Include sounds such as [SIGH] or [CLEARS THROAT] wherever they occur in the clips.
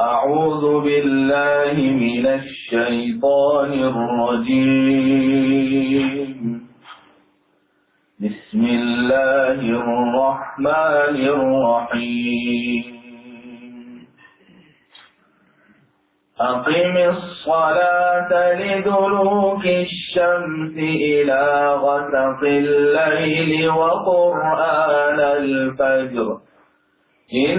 أعوذ بالله من الشيطان الرجيم. بسم الله الرحمن الرحيم. أقم الصلاة لدلوك الشمس إلى غسق الليل وقرآن الفجر. إن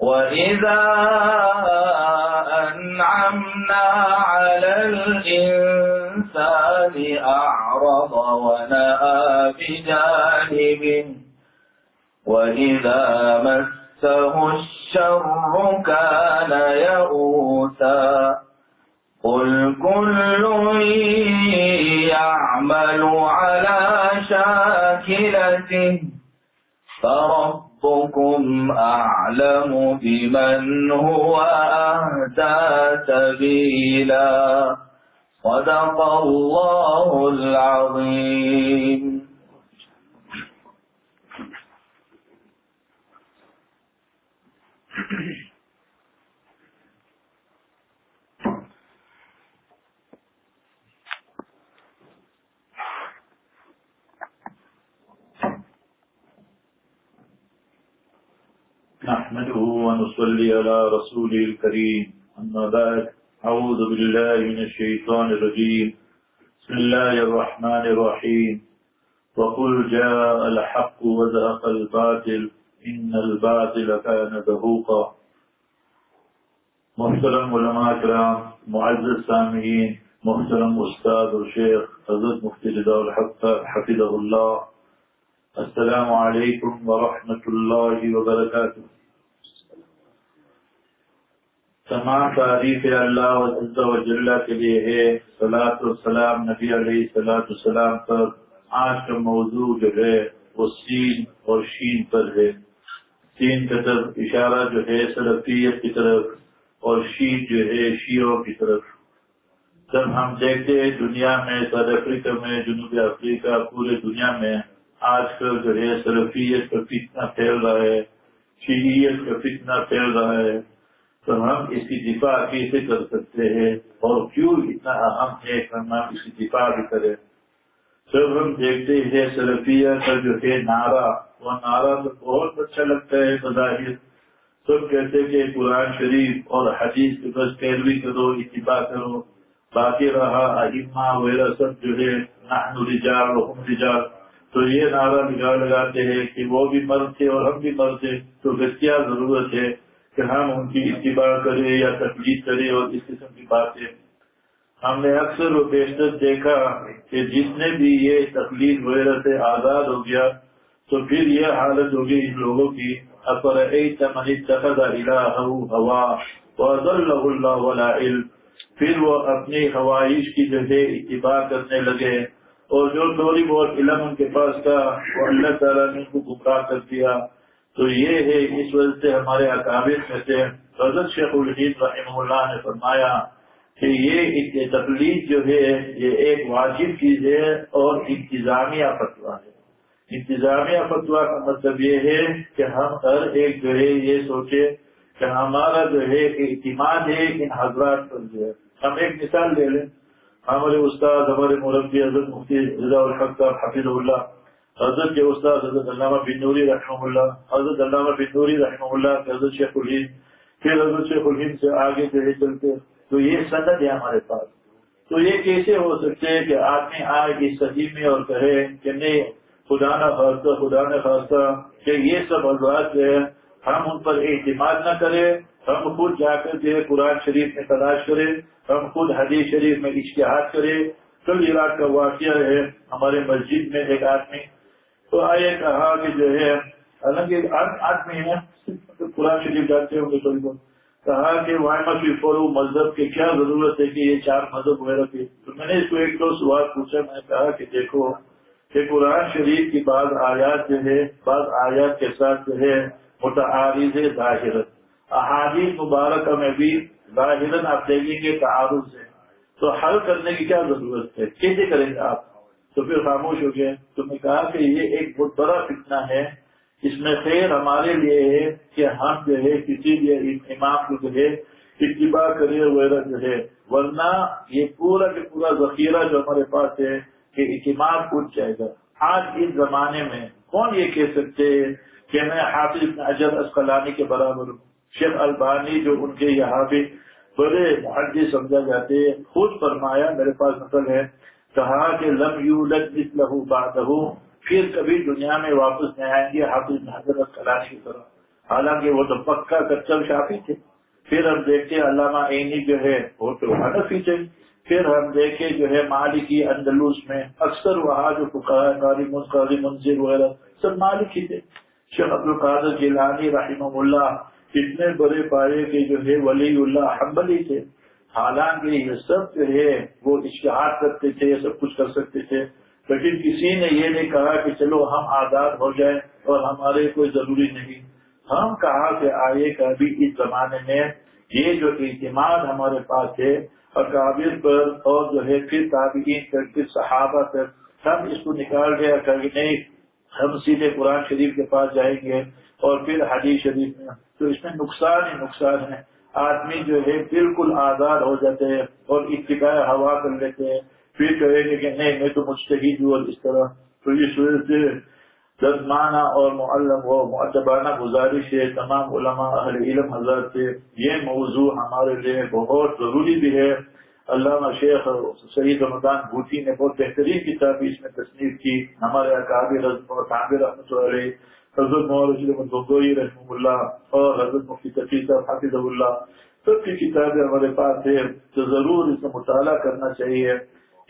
وإذا أنعمنا على الإنسان أعرض ونأى بجانبه وإذا مسه الشر كان يئوسا قل كل يعمل على شاكلته فربكم أعلم بمن هو أهدى سبيلا. صدق الله العظيم. [CLEARS THROAT] نحمده ونصلي على رسول الكريم. أما بعد أعوذ بالله من الشيطان الرجيم. بسم الله الرحمن الرحيم. وقل جاء الحق وزهق الباطل. إن الباطل كان ذهوقا محترم علماء کرام معزز سامعین محترم استاد اور شیخ حضرت مفتی رضا الحق حفظ اللہ السلام علیکم ورحمۃ اللہ وبرکاتہ تمام تعریف اللہ و جل کے لیے ہے۔ سلاۃ السلام نبی علیہ سلاۃ السلام پر آج کا موضوع جو ہے وہ سین اور شین پر ہے۔ سین کی طرف اشارہ جو ہے سلفیت کی طرف اور شین جو ہے شیعوں کی طرف۔ جب ہم دیکھتے ہیں دنیا میں، ساؤتھ افریقہ میں جنوبی افریقہ، پورے دنیا میں آج کل جو ہے سلفیت کا فتنہ پھیل رہا ہے، شیعیت کا فتنہ پھیل رہا ہے۔ تو ہم اس کی دفاع کیسے کر سکتے ہیں اور کیوں اتنا اہم ہے کہ ہم اس کی دفاع بھی کریں۔ جب ہم دیکھتے ہیں سلفیہ کا جو ہے نعرہ، وہ نعرہ تو بہت اچھا لگتا ہے بظاہر سب کہتے کہ قرآن شریف اور حدیث کی بس پیروی کرو، اتباع کرو۔ باقی رہا اہما وغیرہ سب جو ہے، نحن رجال وحم رجال۔ تو یہ نعرہ لگا لگاتے ہیں کہ وہ بھی مرد تھے اور ہم بھی مرد تھے تو کیا ضرورت ہے؟ کہ ہم ان کی اتباع کریں یا تکلیف کریں اور اس قسم کی باتیں۔ ہم نے اکثر و بیشتر دیکھا کہ جس نے بھی یہ تکلیف وغیرہ سے آزاد ہو گیا، تو پھر یہ حالت ہوگی ان لوگوں کی۔ اپر اللہ علم۔ پھر وہ اپنی خواہش کی جو ہے اتباع کرنے لگے اور جو تھوڑی بہت علم ان کے پاس تھا، وہ اللہ تعالیٰ نے ان کو گمراہ کر دیا۔ تو یہ ہے اس وجہ سے ہمارے اکابر میں سے حضرت شیخ الحید رحمہ اللہ نے فرمایا کہ یہ تقلید جو ہے، یہ ایک واجب چیز ہے اور انتظامیہ فتوا ہے۔ انتظامیہ فتوا کا مطلب یہ ہے کہ ہم ہر ایک جو ہے، یہ سوچے کہ ہمارا جو ہے اعتماد ہے ان حضرات پر جو ہے۔ ہم ایک مثال لے لیں۔ ہمارے استاد، ہمارے مربی حضرت مفتی رضا الحق صاحب حفیظ اللہ حضرت کے استاد حضرت علامہ بنوری رحمہ اللہ، حضرت علامہ بنوری رحمہ اللہ حضرت شیخ الہین پھر حضرت شیخ الہین سے آگے جو ہے چلتے، تو یہ سند ہے ہمارے پاس۔ تو یہ کیسے ہو سکتے کہ آدمی آئے اس صدی میں اور کہے کہ نہیں، خدا نہ خاصہ خدا نہ خاصہ کہ یہ سب حضرات جو ہے ہم ان پر اعتماد نہ کریں، ہم خود جا کر جو ہے قرآن شریف میں تلاش کریں، ہم خود حدیث شریف میں اشتہار کریں۔ کل عراق کا واقعہ ہے، ہمارے مسجد میں ایک آدمی تو آئے کہا کہ جو ہے، حالانکہ آدمی ہے قرآن شریف جانتے ہوں گے تھوڑی بہت کہا کہ وائی مس بی فالو مذہب کی؟ کیا ضرورت ہے کہ یہ چار مذہب وغیرہ کی تو میں نے اس کو ایک دو سوال پوچھا، میں نے کہا کہ دیکھو کہ قرآن شریف کی بعض آیات جو ہے، بعض آیات کے ساتھ جو ہے، متعارض ظاہر احادیث مبارکہ میں بھی ظاہر آپ دیکھیں گے تعارض ہے۔ تو حل کرنے کی کیا ضرورت ہے؟ کیسے کریں گے آپ؟ تو پھر خاموش ہو گئے۔ تو میں کہا کہ یہ ایک بہت بڑا فتنہ ہے۔ اس میں خیر ہمارے لیے ہے کہ ہم جو ہے کسی بھی امام کو جو ہے اتباع کرے وغیرہ جو ہے۔ ورنہ یہ پورا کے پورا ذخیرہ جو ہمارے پاس ہے کہ اعتماد اٹھ جائے گا۔ آج اس زمانے میں کون یہ کہہ سکتے کہ میں حافظ اجر اسقلانی کے برابر ہوں؟ شیخ البانی جو ان کے یہاں بھی بڑے محدث سمجھا جاتے خود فرمایا، میرے پاس نقل ہے کہا کہ لم یو لہو بات پھر کبھی دنیا میں واپس نہیں آئیں گے حافظ حضرت کلاش کی طرح حالانکہ وہ تو پکا کچل شافی تھے۔ پھر ہم دیکھتے علامہ عینی جو ہے، وہ تو حنفی تھے۔ پھر ہم دیکھے جو ہے مالکی اندلوس میں اکثر وہاں جو قاضی منظر وغیرہ، سب مالک ہی تھے۔ شیخ عبد القادر جیلانی رحمہ اللہ، اتنے بڑے پائے کے جو ہے ولی اللہ حنبلی تھے۔ حالانکہ یہ سب جو ہے، وہ اشتہار کرتے تھے، یہ سب کچھ کر سکتے تھے۔ لیکن کسی نے یہ نہیں کہا کہ چلو ہم آزاد ہو جائیں اور ہمارے کوئی ضروری نہیں۔ ہم کہا کہ آئے کبھی اس زمانے میں یہ جو اعتماد ہمارے پاس ہے اور پر اور جو ہے، پھر تابعین پر، پھر صحابہ پر، ہم اس کو نکال گیا کہ نہیں، ہم سیدھے قرآن شریف کے پاس جائیں گے اور پھر حدیث شریف میں۔ تو اس میں نقصان ہی نقصان ہے۔ آدمی جو ہے بالکل آزاد ہو جاتے ہیں اور اتباع ہوا کر لیتے ہیں، پھر کہیں گے کہ نہیں، میں تو مستحد ہوں اور اس طرح۔ تو اس وجہ سے دزمانہ اور معلم و معتبانہ گزارش ہے، تمام علماء اہل علم حضرت سے یہ موضوع ہمارے لیے بہت ضروری بھی ہے۔ علامہ شیخ سعید رمضان بھوتی نے بہت بہترین کتاب اس میں تصنیف کی، ہمارے اکابر رحمۃ اللہ علیہ۔ حضرت محمد رحم اللہ اور حضرت مفتی تفیع صاحب حافظ اللہ سب کی کتابیں ہمارے پاس ہے تو ضرور اس میں مطالعہ کرنا چاہیے۔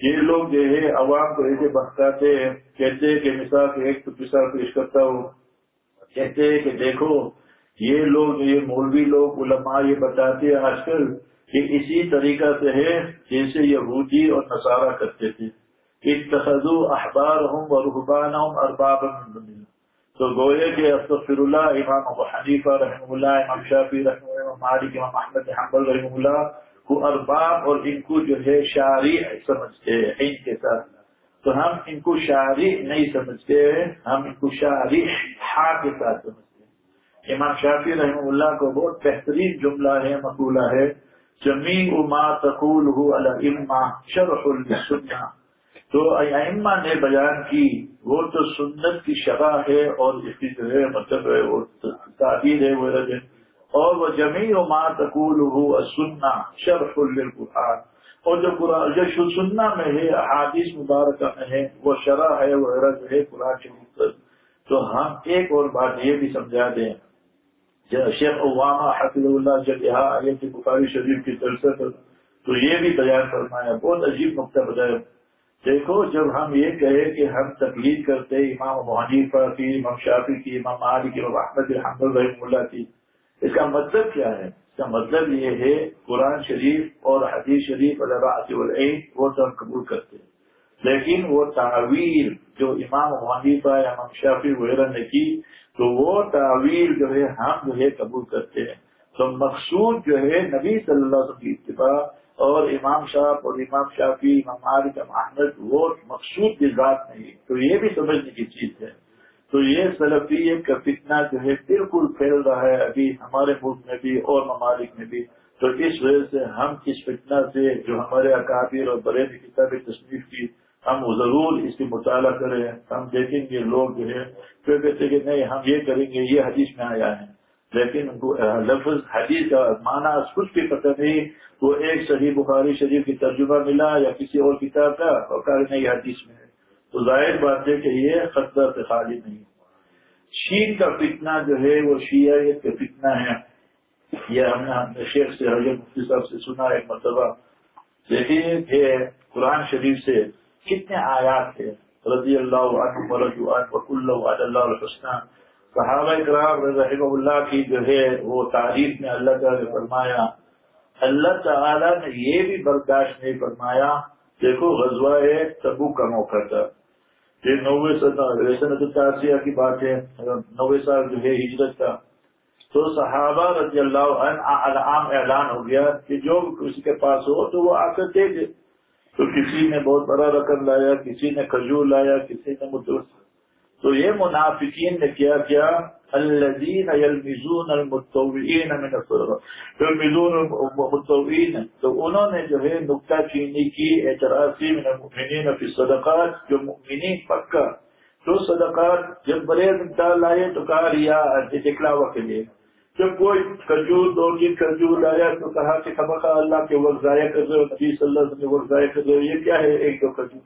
یہ لوگ جو ہے، عوام کو ایسے بہکاتے ہیں، کہتے ہیں کہ مثال کے ایک تو مثال پیش کرتا ہوں۔ کہتے ہیں کہ دیکھو، یہ لوگ، یہ مولوی لوگ، علماء یہ بتاتے ہیں آج کل کہ اسی طریقہ سے ہے جیسے یہودی اور نصارہ کرتے تھے۔ اتخذو احبار ہوں اور رحبان ہوں ارباب تو گوئے کے استغفر اللہ، امام ابو حنیفہ رحم اللہ، امام شافی رحم اللہ مالک، امام احمد حنبل رحم اللہ، کو ارباب اور ان کو جو ہے شاعری سمجھتے ہیں ان کے ساتھ۔ تو ہم ان کو شاعری نہیں سمجھتے ہم ان کو شاعری ہا کے ساتھ سمجھتے ہیں۔ امام شافی رحم اللہ کو بہت بہترین جملہ ہے، مقولہ ہے جمی اما تقول اما شرح السنہ۔ تو ائمہ نے بیان کی، وہ تو سنت کی شرح ہے اور اس کی جو ہے مطلب ہے وہ تعبیر ہے وہ اور وہ جمی و ماں تقول ہو سننا شرف القرآن اور جو قرآن جو سننا میں ہے حادث مبارکہ میں ہے، وہ شرح ہے، وہ رض ہے قرآن شریف تو ہم ایک اور بات یہ بھی سمجھا دیں. شیخ عوامہ حفظ اللہ جب یہاں آئے تھے، بخاری شریف کی طرف سے، تو یہ بھی بیان فرمایا، بہت عجیب نقطہ بتایا. دیکھو، جب ہم یہ کہے کہ ہم تکلیف کرتے، امام حنیفہ کی، امام شافی کی، امام علی کی، امام احمد الحمد رحم اللہ کی، اس کا مطلب کیا ہے؟ اس کا مطلب یہ ہے، قرآن شریف اور حدیث شریف اللہ وہ تو ہم قبول کرتے ہیں۔ لیکن وہ تعویل جو امام حنیفہ یا امام شافی وغیرہ نے کی، تو وہ تعویل جو ہے ہم جو ہے قبول کرتے ہیں۔ تو مقصود جو ہے نبی صلی اللہ علیہ وسلم کی اتباع اور امام صاحب اور امام شافی امام مالک احمد، وہ مقصود ذات نہیں، تو یہ بھی سمجھنے کی چیز ہے۔ تو یہ سلفیت کا فتنہ جو ہے بالکل پھیل رہا ہے ابھی ہمارے ملک میں بھی اور ممالک میں بھی۔ تو اس وجہ سے ہم اس فتنہ سے جو ہمارے اکابر اور بڑے کتاب تصنیف کی، ہم ضرور اس کی مطالعہ کریں۔ ہم دیکھیں گے لوگ جو ہے پھر کہتے کہ نہیں، ہم یہ کریں گے، یہ حدیث میں آیا ہے۔ لیکن لفظ، حدیث کا معنی کچھ بھی پتہ نہیں وہ ایک صحیح بخاری شریف کی ترجمہ ملا یا کسی اور کتاب کا اور کہا نہیں حدیث میں ہے۔ تو ظاہر بات ہے کہ یہ خطرہ سے خالی نہیں شین کا فتنہ جو ہے، وہ شیعیت کا فتنہ ہے یہ ہم نے شیخ سے، حضرت مفتی صاحب سے سنا، ایک مرتبہ دیکھیے کہ قرآن شریف سے کتنے آیات تھے۔ رضی اللہ عنہ اللہ الحسن صحابہ اکرام رحمہ اللہ کی جو ہے، وہ تعریف میں اللہ تعالی نے فرمایا اللہ تعالی نے یہ بھی برداشت نہیں فرمایا، دیکھو غزوہ تبو کا موقع تھا۔ یہ نوے سال کی بات ہے نوے سال جو ہے ہجرت کا۔ تو صحابہ رضی اللہ عنہ عام اعلان ہو گیا کہ جو کسی کے پاس ہو تو وہ آ کر دے دے۔ تو کسی نے بہت بڑا رقم لایا، کسی نے کھجور لایا، کسی نے مدرس تو یہ منافقین نے کیا کیا الذین یلمزون المتوعین من یلمزون المتوعین تو انہوں نے جو ہے نکتہ چینی کی، اعتراضی من المؤمنین فی صدقات، جو مؤمنین پکا، تو صدقات جب بڑے مقدار لائے تو کہا ریا دکھلاوا کے لیے. جب کوئی کھجور، دو تین کھجور لایا تو کہا کہ خبر اللہ کے وقت ضائع کر رہے ہو نبی صلی اللہ علیہ وسلم وقت ضائع کر رہے ہو یہ کیا ہے؟ ایک دو کھجور.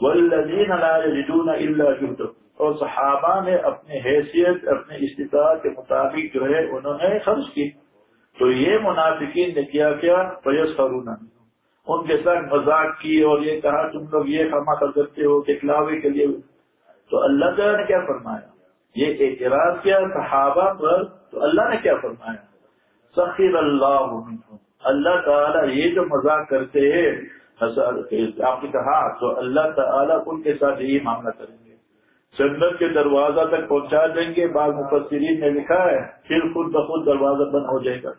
والذین لا یجدون الا جہدهم اور صحابہ نے اپنی حیثیت اپنے استطاعت کے مطابق جو ہے انہوں نے خرچ کی۔ تو یہ منافقین نے کیا کیا؟ فیس خرون ان کے ساتھ مذاق کی اور یہ کہا، تم لوگ یہ کما کر کرتے ہو دکھلاوے کے لیے۔ تو اللہ تعالیٰ نے کیا فرمایا؟ یہ اعتراض کیا صحابہ پر، تو اللہ نے کیا فرمایا؟ سخیر اللہ اللہ تعالیٰ یہ جو مذاق کرتے ہیں آپ نے کہا، تو اللہ تعالیٰ ان کے ساتھ یہی معاملہ کریں گے۔ جنت کے دروازہ تک پہنچا دیں گے، بعض مفسرین نے لکھا ہے، پھر خود بخود دروازہ بند ہو جائے گا۔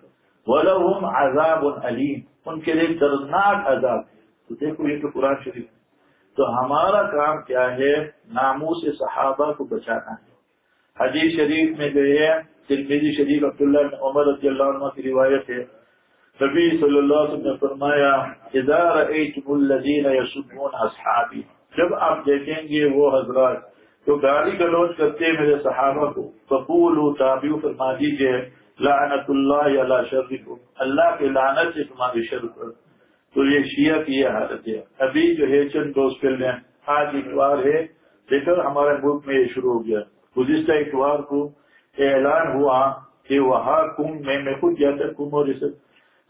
ولہم عذاب علیم ان کے لیے دردناک عذاب ہے۔ تو دیکھو، یہ تو قرآن شریف تو ہمارا کام کیا ہے؟ ناموں سے صحابہ کو بچانا ہے۔ حدیث شریف میں جو ہے تلمیزی شریف عبداللہ عمر رضی اللہ عنہ کی روایت ہے۔ نبی صلی اللہ علیہ وسلم نے فرمایا، اذا اصحابی جب آپ دیکھیں گے وہ حضرات تو گالی گلوچ کرتے میرے صحابہ کو۔ فقول تابیو فرما دیجیے لعنت اللہ یا شرف اللہ کے لعنت سے تمہاری شر پر۔ تو یہ شیعہ کی یہ حالت ہے۔ ابھی جو ہے، چند دوست پھر لیں آج اتوار ہے۔ دیکھو، ہمارے ملک میں یہ شروع ہو گیا۔ گزشتہ اتوار کو اعلان ہوا کہ وہاں کم میں میں خود گیا تھا کم اور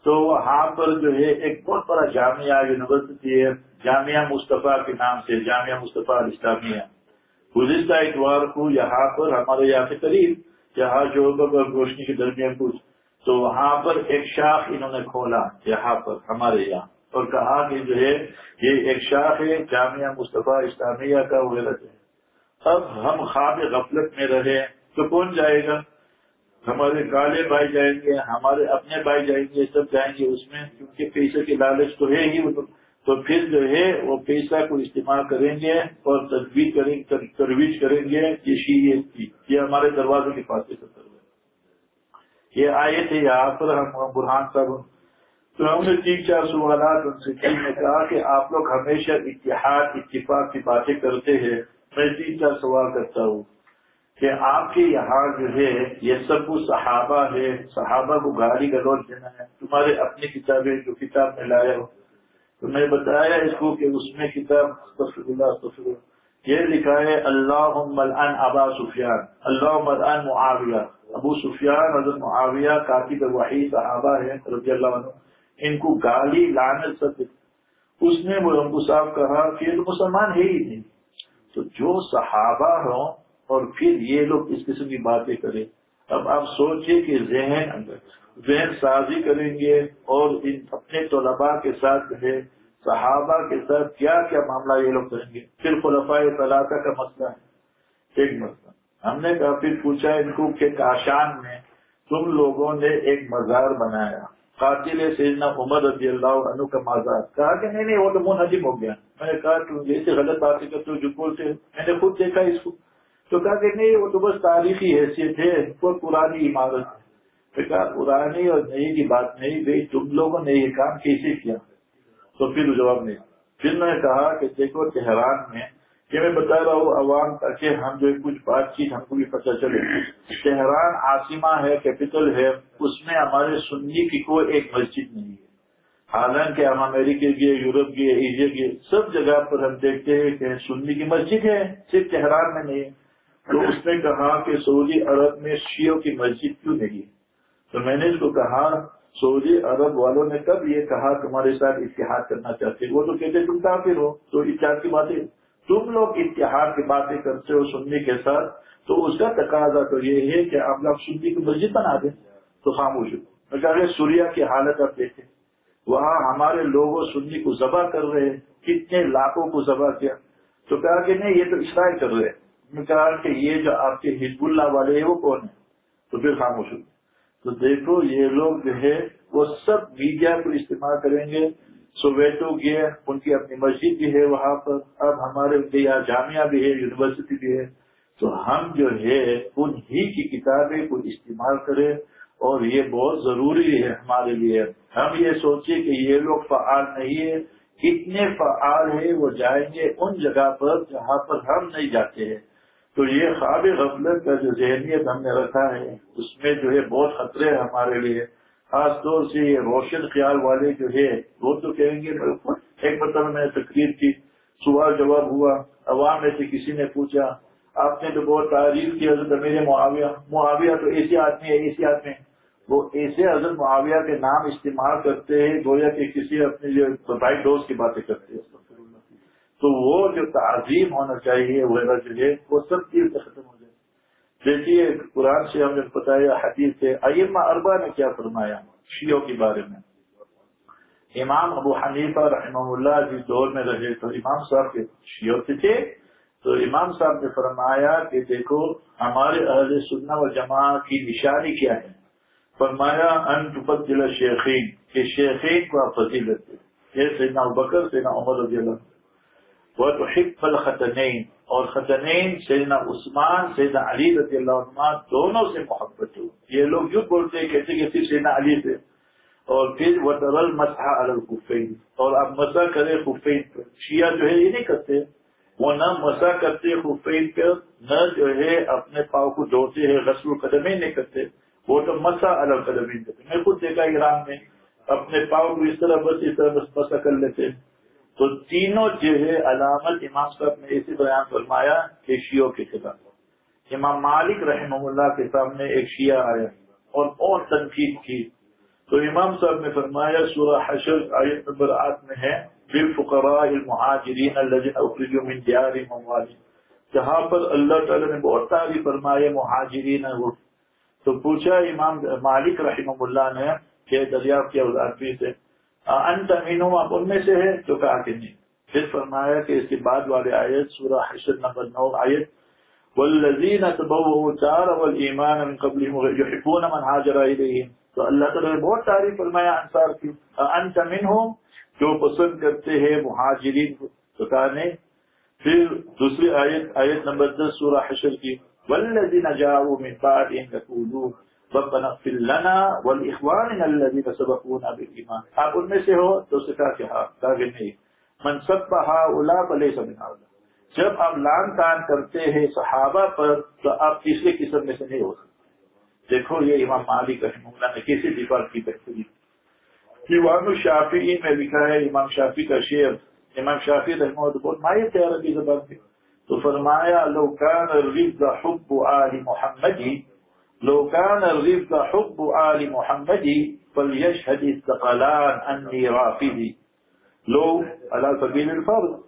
تو وہاں پر جو ہے، ایک بہت بڑا جامعہ یونیورسٹی ہے، جامعہ مصطفیٰ کے نام سے، جامعہ مصطفیٰ اسلامیہ گزشتہ اتوار کو یہاں پر ہمارے یہاں سے قریب، یہاں جو روشنی کے درمیان کچھ تو وہاں پر ایک شاخ انہوں نے کھولا، یہاں پر، ہمارے یہاں۔ اور کہا کہ جو ہے، یہ ایک شاخ ہے، جامعہ مصطفیٰ اسلامیہ کا وغیرہ اب ہم خواب غفلت میں رہے تو کون جائے گا؟ ہمارے کالے بھائی جائیں گے، ہمارے اپنے بھائی جائیں گے، سب جائیں گے اس میں، کیونکہ پیسے کی لالچ تو ہے ہی تو پھر جو ہے وہ پیسہ کو استعمال کریں گے اور تجویز کریں ترویج کریں گے یہ شیعت کی۔ یہ ہمارے دروازے کے پاس ہے۔ یہ آئے تھے یہاں پر، ہم برہان صاحب، تو ہم نے تین چار سوالات ان سے نے کہا کہ آپ لوگ ہمیشہ اتحاد، اتفاق کی باتیں کرتے ہیں۔ میں تین چار سوال کرتا ہوں کہ آپ کے یہاں جو ہے، یہ سب صحابہ ہے صحابہ کو گاڑی گلوچ دینا ہے۔ تمہارے اپنی کتابیں جو کتاب میں لائے ہو تو میں بتایا اس کو کہ اس میں کتاب اللہ یہ لکھا ہے اللہ ملعن ابا سفیان۔ اللہ ملعن معاویہ۔ ابو سفیان، حضرت معاویہ کاتب وحی صحابہ ہے رضی اللہ عنہ۔ ان کو گالی لانے سب اس نے وہ صاحب کہا کہ یہ تو مسلمان ہے ہی نہیں۔ تو جو صحابہ ہوں اور پھر یہ لوگ اس قسم کی باتیں کریں۔ اب آپ سوچئے کہ ذہن اندر۔ ذہن سازی کریں گے اور ان اپنے طلباء کے ساتھ ہے صحابہ کے ساتھ کیا کیا معاملہ یہ لوگ کریں گے؟ پھر خلفاء طلاقہ کا مسئلہ ہے۔ ایک مسئلہ۔ ہم نے کہا پھر پوچھا ان کو کہ کاشان میں تم لوگوں نے ایک مزار بنایا۔ قاتل سیدنا عمر رضی اللہ عنہ کا مزار۔ کہا کہ نہیں نہیں، وہ تو منہدم ہو گیا۔ میں نے کہا کہ جیسے غلط باتیں کرتے ہو، جو بولتے میں نے خود دیکھا اس کو۔ تو کہا کہ نہیں، وہ تو بس تاریخی حیثیت ہے وہ پرانی عمارت۔ ہے پرانی اور نئی کی بات نہیں بھائی تم لوگوں نے یہ کام کیسے کیا؟ تو پھر جواب نہیں۔ پھر میں نے کہا کہ دیکھو تہران میں کہ میں بتا رہا ہوں عوام تاکہ ہم جو کچھ بات چیت ہم کو بھی پتہ چلے۔ تہران عاصمہ ہے کیپٹل ہے، اس میں ہمارے سنی کی کوئی ایک مسجد نہیں ہے۔ حالانکہ ہم امریکہ گئے، یورپ گئے ایشیا گئے، سب جگہ پر ہم دیکھتے ہیں کہ سنی کی مسجد ہے، صرف تہران میں نہیں ہے۔ تو اس نے کہا کہ سعودی عرب میں شیعوں کی مسجد کیوں نہیں ہے؟ تو میں نے اس کو کہا، سعودی عرب والوں نے کب یہ کہا تمہارے ساتھ اتحاد کرنا چاہتے وہ تو کہتے تم کافر ہو، تو اتحاد کی باتیں۔ تم لوگ اتحاد کی باتیں کرتے ہو سنی کے ساتھ، تو اس کا تقاضا تو یہ ہے کہ آپ لوگ سنی کی مسجد بنا دیں، تو خاموش میں کہا سوریا کی حالت آپ دیکھیں، وہاں ہمارے لوگوں سنی کو ذبح کر رہے ہیں، کتنے لاکھوں کو ذبح کیا۔ تو کہا کہ نہیں، یہ تو اسرائیل کر رہے میں کہا کہ یہ جو آپ کے حزب اللہ والے ہیں، وہ کون ہیں؟ تو پھر خاموش ہوئی تو دیکھو، یہ لوگ جو ہے، وہ سب میڈیا کو استعمال کریں گے۔ سویٹو گئے ان کی اپنی مسجد بھی ہے وہاں پر۔ اب ہمارے یہاں جامعہ بھی ہے، یونیورسٹی بھی ہے۔ تو ہم جو ہے، ان ہی کی کتابیں کو استعمال کریں۔ اور یہ بہت ضروری ہے ہمارے لیے۔ ہم یہ سوچیں کہ یہ لوگ فعال نہیں ہے کتنے فعال ہیں، وہ جائیں گے ان جگہ پر جہاں پر ہم نہیں جاتے ہیں۔ تو یہ خواب غفلت کا جو ذہنیت ہم نے رکھا ہے، اس میں جو ہے بہت خطرے ہیں ہمارے لیے۔ خاص طور سے یہ روشن خیال والے جو ہے، وہ تو کہیں گے ایک مرتبہ میں تقریر کی، سوال جواب ہوا، عوام میں سے کسی نے پوچھا، آپ نے تو بہت تعریف کی، حضرت میرے معاویہ معاویہ تو ایسے آدمی ہے ایسے آدمی وہ ایسے حضرت معاویہ کے نام استعمال کرتے ہیں، گویا کہ کسی اپنے جو بھائی دوست کی باتیں کرتے ہیں۔ تو وہ جو تعظیم ہونا چاہیے وغیرہ جو ہے وہ سب چیز ختم ہو جائے۔ دیکھیے، قرآن سے ہم نے بتایا حدیث سے ایما اربا نے کیا فرمایا شیعوں کے بارے میں۔ امام ابو حنیفہ رحمہ اللہ جس دور میں رہے، تو امام صاحب کے شیعوں سے تھے۔ تو امام صاحب نے فرمایا کہ دیکھو، ہمارے اہل سننا و جماع کی نشانی کیا ہے؟ فرمایا، ان شیخین، کہ شیخین کو آپ فضیلت یہ سیدنا بکر، سیدنا عمر رضی اللہ وہ تو حق الخطنین اور خطنین سیدنا عثمان، سیدنا علی رضی اللہ عنہ دونوں سے محبت ہو۔ یہ لوگ یوں بولتے ہیں، کہتے کہ صرف سیدنا علی سے۔ اور پھر وہ ترل مسح الخفین اور آپ مسا کرے خفین پر۔ شیعہ جو ہے، یہ نہیں کرتے۔ وہ نہ مسا کرتے خفین پر، نہ جو ہے اپنے پاؤں کو دھوتے ہیں، غسل قدم ہی نہیں کرتے۔ وہ تو مسا القدم کرتے میں خود دیکھا ایران میں، اپنے پاؤں کو اس طرح بس، اس طرح بس مسا کر لیتے تو تینوں جو ہے علامت امام صاحب نے اسی بیان فرمایا کہ شیعوں کے خلاف امام مالک رحمہ اللہ کے سامنے ایک شیعہ آیا اور اور تنقید کی۔ تو امام صاحب نے فرمایا، سورہ حشر آیت نمبر آٹھ میں ہے، بالفقراء المہاجرین الذين اخرجوا من ديارهم واموالهم جہاں پر اللہ تعالی نے بہت تعریف فرمائے مہاجرین تو پوچھا امام مالک رحمہ اللہ نے کہ دریافت کیا اس آدمی سے؟ انت امینوں آپ ان میں سے ہے تو کہا کہ نہیں۔ پھر فرمایا کہ اس کے بعد والے آیت سورہ حشر نمبر نو آیت والذین تبوؤوا الدار والایمان من قبلهم يحبون من هاجر الیہم تو اللہ تعالی نے بہت تعریف فرمایا انصار کی۔ انت منهم جو پسند کرتے ہیں مہاجرین تو کہا نہیں۔ پھر دوسری آیت آیت نمبر 10 سورہ حشر کی والذین جاءوا من بعد ان يقولون ربنا اغفر لنا والاخواننا الذين سبقونا بالایمان آپ ان میں سے ہو تو اس کہا کہ ہاں کہا کہ نہیں، من سبح اولا فليس من هؤلاء جب آپ لان تان کرتے ہیں صحابہ پر تو آپ تیسرے قسم میں سے نہیں ہو سکتے. دیکھو یہ امام مالک رحمہ اللہ نے کیسے دفاع کی بہتری دیوان الشافعی میں لکھا ہے، امام شافی کا شعر. امام شافی رحمہ اللہ بہت ماہر تھے عربی زبان میں تو فرمایا، لو كان الرزق حب آل محمدی لو كان الرزق حب آل محمد فليشهد الثقلان أني رافضي. لو على سبيل الفرض.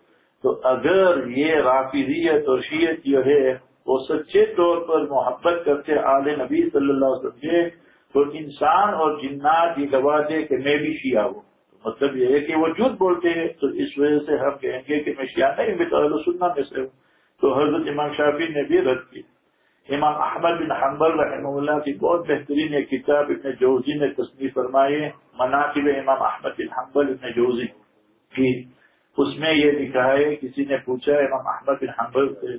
تو اگر یہ رافضیت اور شیعت جو ہے، وہ سچے طور پر محبت کرتے آل نبی صلی اللہ علیہ وسلم تو انسان اور جنات یہ گواہ دے کہ میں بھی شیعہ ہوں. مطلب یہ ہے کہ وہ جھوٹ بولتے ہیں، تو اس وجہ سے ہم کہیں گے کہ میں شیعہ نہیں، میں تو سننا میں سے ہوں. تو حضرت امام شافی نے بھی رد کی۔ امام احمد بن حنبل رحمہ اللہ کی بہت بہترین ایک کتاب ابن جوزی نے تصنیف فرمائی مناقب امام احمد بن حنبل ابن جوزی کی اس میں یہ لکھا ہے کسی نے پوچھا امام احمد بن حنبل سے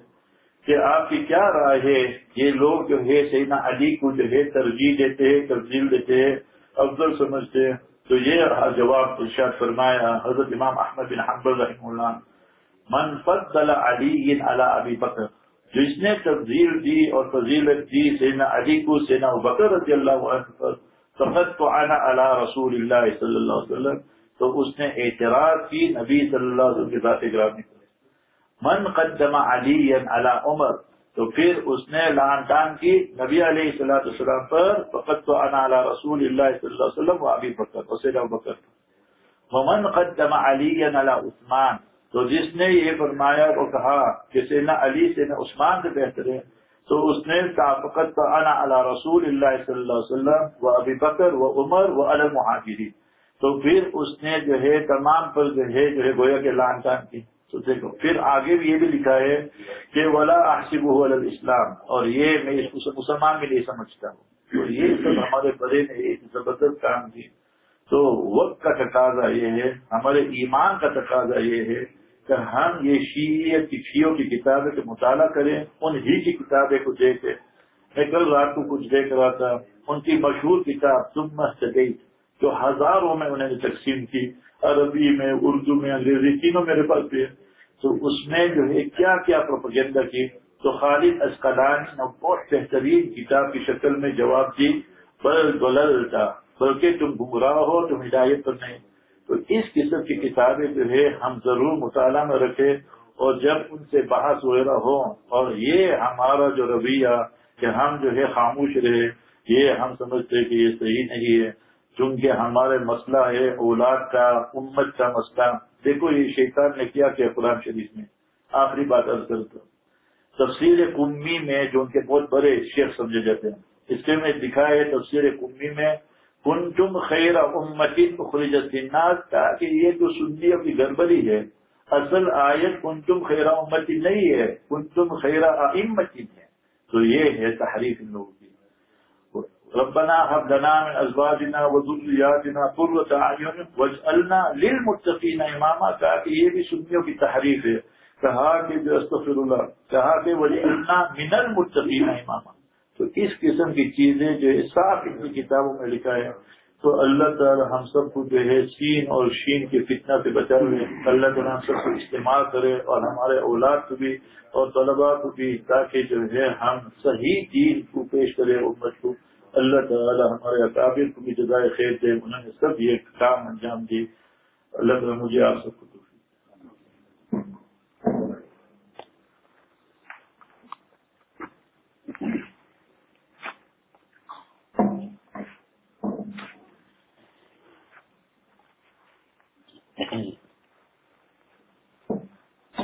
کہ آپ کی کیا رائے ہے یہ لوگ جو ہے سینا علی کو جو ہے ترجیح دیتے ہیں ترجیح دیتے ہیں افضل سمجھتے ہیں تو یہ جواب ارشاد فرمایا حضرت امام احمد بن حنبل رحم اللہ من فضل علی علی ابی بکر جس نے تبدیل دی اور فضیلت دی سینا علی کو سینا بکر رضی اللہ عنہ پر فقط تو آنا اللہ رسول اللہ صلی اللہ علیہ وسلم، تو اس نے اعتراض کی، نبی صلی اللہ علیہ وسلم کے ذات گرامی من قدم علی علی عمر، تو پھر اس نے لان ٹان کی، نبی علیہ صلاح السلام پر فقط تو انا علی رسول اللہ صلی اللہ علیہ وسلم و ابی بکر و سینا بکر ومن قدم علی علی عثمان تو جس نے یہ فرمایا وہ کہا کہ سینا علی سینا عثمان سے بہتر ہے، تو اس نے فقط تو انا علی رسول اللہ صلی اللہ علیہ وسلم و ابی بکر و عمر و المہاجری تو پھر اس نے جو ہے، تمام پر جو ہے جو ہے، گویا کے لان ٹان کی۔ تو دیکھو، پھر آگے بھی یہ بھی لکھا ہے کہ ولا احسب اسلام اور یہ میں اس کو مسلمان میں نہیں سمجھتا ہوں۔ یہ سب ہمارے بڑے نے ایک زبردست کام کی تو وقت کا تقاضا یہ ہے، ہمارے ایمان کا تقاضا یہ ہے کہ ہم یہ شیعہ کی شیوں کی کتابیں مطالعہ کریں، ان ہی کی کتابیں کو دیکھیں میں کل رات کو کچھ دیکھ رہا تھا، ان کی مشہور کتاب تم گئی جو ہزاروں میں انہوں نے تقسیم کی۔ عربی میں، اردو میں، انگریزی، تینوں میرے پاس بھی تو اس میں جو ہے کیا کیا پروپگینڈا کی؟ تو خالد اسکلانی نے بہت بہترین کتاب کی شکل میں جواب دی، بل بللتا بلکہ تم گمراہ ہو، تم ہدایت پر نہیں۔ تو اس قسم کی کتابیں جو ہے ہم ضرور مطالعہ میں رکھے اور جب ان سے بحث وغیرہ ہو اور یہ ہمارا جو رویہ کہ ہم جو ہے خاموش رہے، یہ ہم سمجھتے کہ یہ صحیح نہیں ہے، چونکہ ہمارے مسئلہ ہے اولاد کا، امت کا مسئلہ۔ دیکھو، یہ شیطان نے کیا کیا قرآن شریف میں۔ آخری بات ارد کرتا تفسیر قمی میں جو ان کے بہت بڑے شیخ سمجھے جاتے ہیں۔ اس کے میں دکھا ہے تفسیر قمی میں کن تم خیر امتین خریجت الناس کا کہ یہ جو سنیوں کی گڑبڑی ہے۔ اصل آیت کن تم خیر امتی نہیں ہے کن تم خیر امتین ہے۔ تو یہ ہے تحریف ان لوگوں کی ربنا هب لنا من ازواجنا وذرياتنا قرة اعين واجعلنا للمتقين اماما کہا کہ یہ بھی سنیوں کی تحریف ہے۔ کہا کہ جو استغفر اللہ، کہا کہ وجعلنا من المتقین اماما۔ تو اس قسم کی چیزیں جو صاف ان کتابوں میں لکھا ہے، تو اللہ تعالی ہم سب کو جو ہے سین اور شین کے فتنہ سے بچا لے اللہ تعالی ہم سب کو استعمال کرے اور ہمارے اولاد کو بھی اور طلباء کو بھی تاکہ جو ہے ہم صحیح دین کو پیش کرے امت کو۔ اللہ تعالی ہمارے اکابر کو بھی جزائے خیر دے، انہوں نے سب یہ کام انجام دی اللہ تعالیٰ مجھے آپ سب کو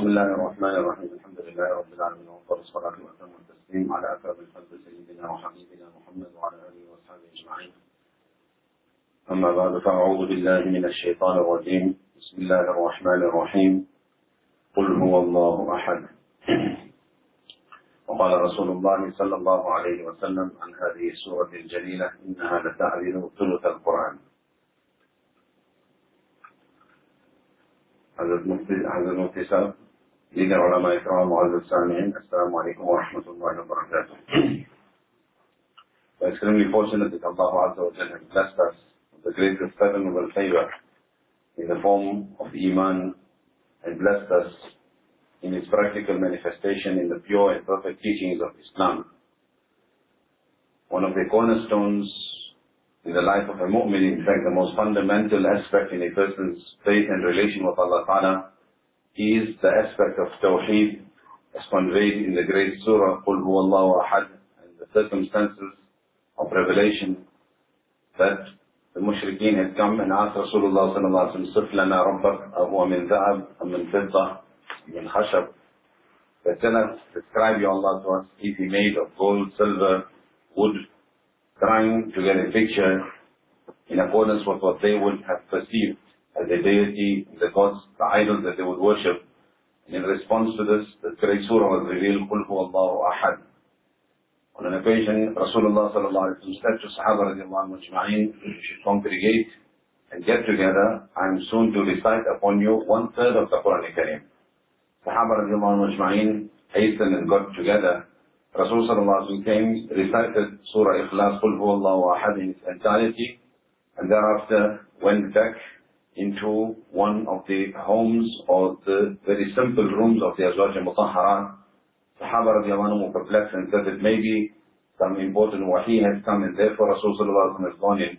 بسم الله الرحمن الرحيم. الحمد لله رب العالمين والصلاة والسلام التسليم على أكرم الخلق سيدنا وحبيبنا محمد وعلى آله وصحبه أجمعين. أما بعد فأعوذ بالله من الشيطان الرجيم. بسم الله الرحمن الرحيم. قل هو الله أحد. وقال رسول الله صلى الله عليه وسلم عن هذه السورة الجليلة إنها لتعدل ثلث القرآن. حضرت مفتی صاحب؟ Dinawalama ikram all the Samian. Assalamu alaikum wa rahmatullahi. We're extremely fortunate that Allah Azza wa Jalla has blessed us with the greatest fathomable favor in the form of Iman and blessed us in its practical manifestation in the pure and perfect teachings of Islam. One of the cornerstones in the life of a mu'min, in fact the most fundamental aspect in a person's faith and relation with Allah Ta'ala is the aspect of Tawheed as conveyed in the great surah, Qul Huwallahu Ahad, and the circumstances of revelation that the mushrikeen had come and asked Rasulullah sallallahu alaihi wasallam, "Sif lana rabbak, ahuwa min dhahab, am min fidda, min khashab." They tell us, describe your Allah to us, he made of gold, silver, wood, trying to get a picture in accordance with what they would have perceived as a deity, the gods, the idols that they would worship. And in response to this, the great surah was revealed, قُلْ هُوَ اللَّهُ أَحَدٍ On an occasion, Rasulullah sallallahu alayhi wa sallam said to Sahaba radiallahu anhu ajma'in, you should congregate and get together, I am soon to recite upon you one third of the Quran Kareem. Sahaba radiallahu anhu ajma'in hastened and got together. Rasul sallallahu came, recited Surah Ikhlas, Qul huwallahu ahad in its entirety, and thereafter went back into one of the homes or the very simple rooms of the Azwaj Mutahharan. Sahaba radiallahu were perplexed and said that maybe some important wahi has come and therefore Rasul sallallahu has gone in.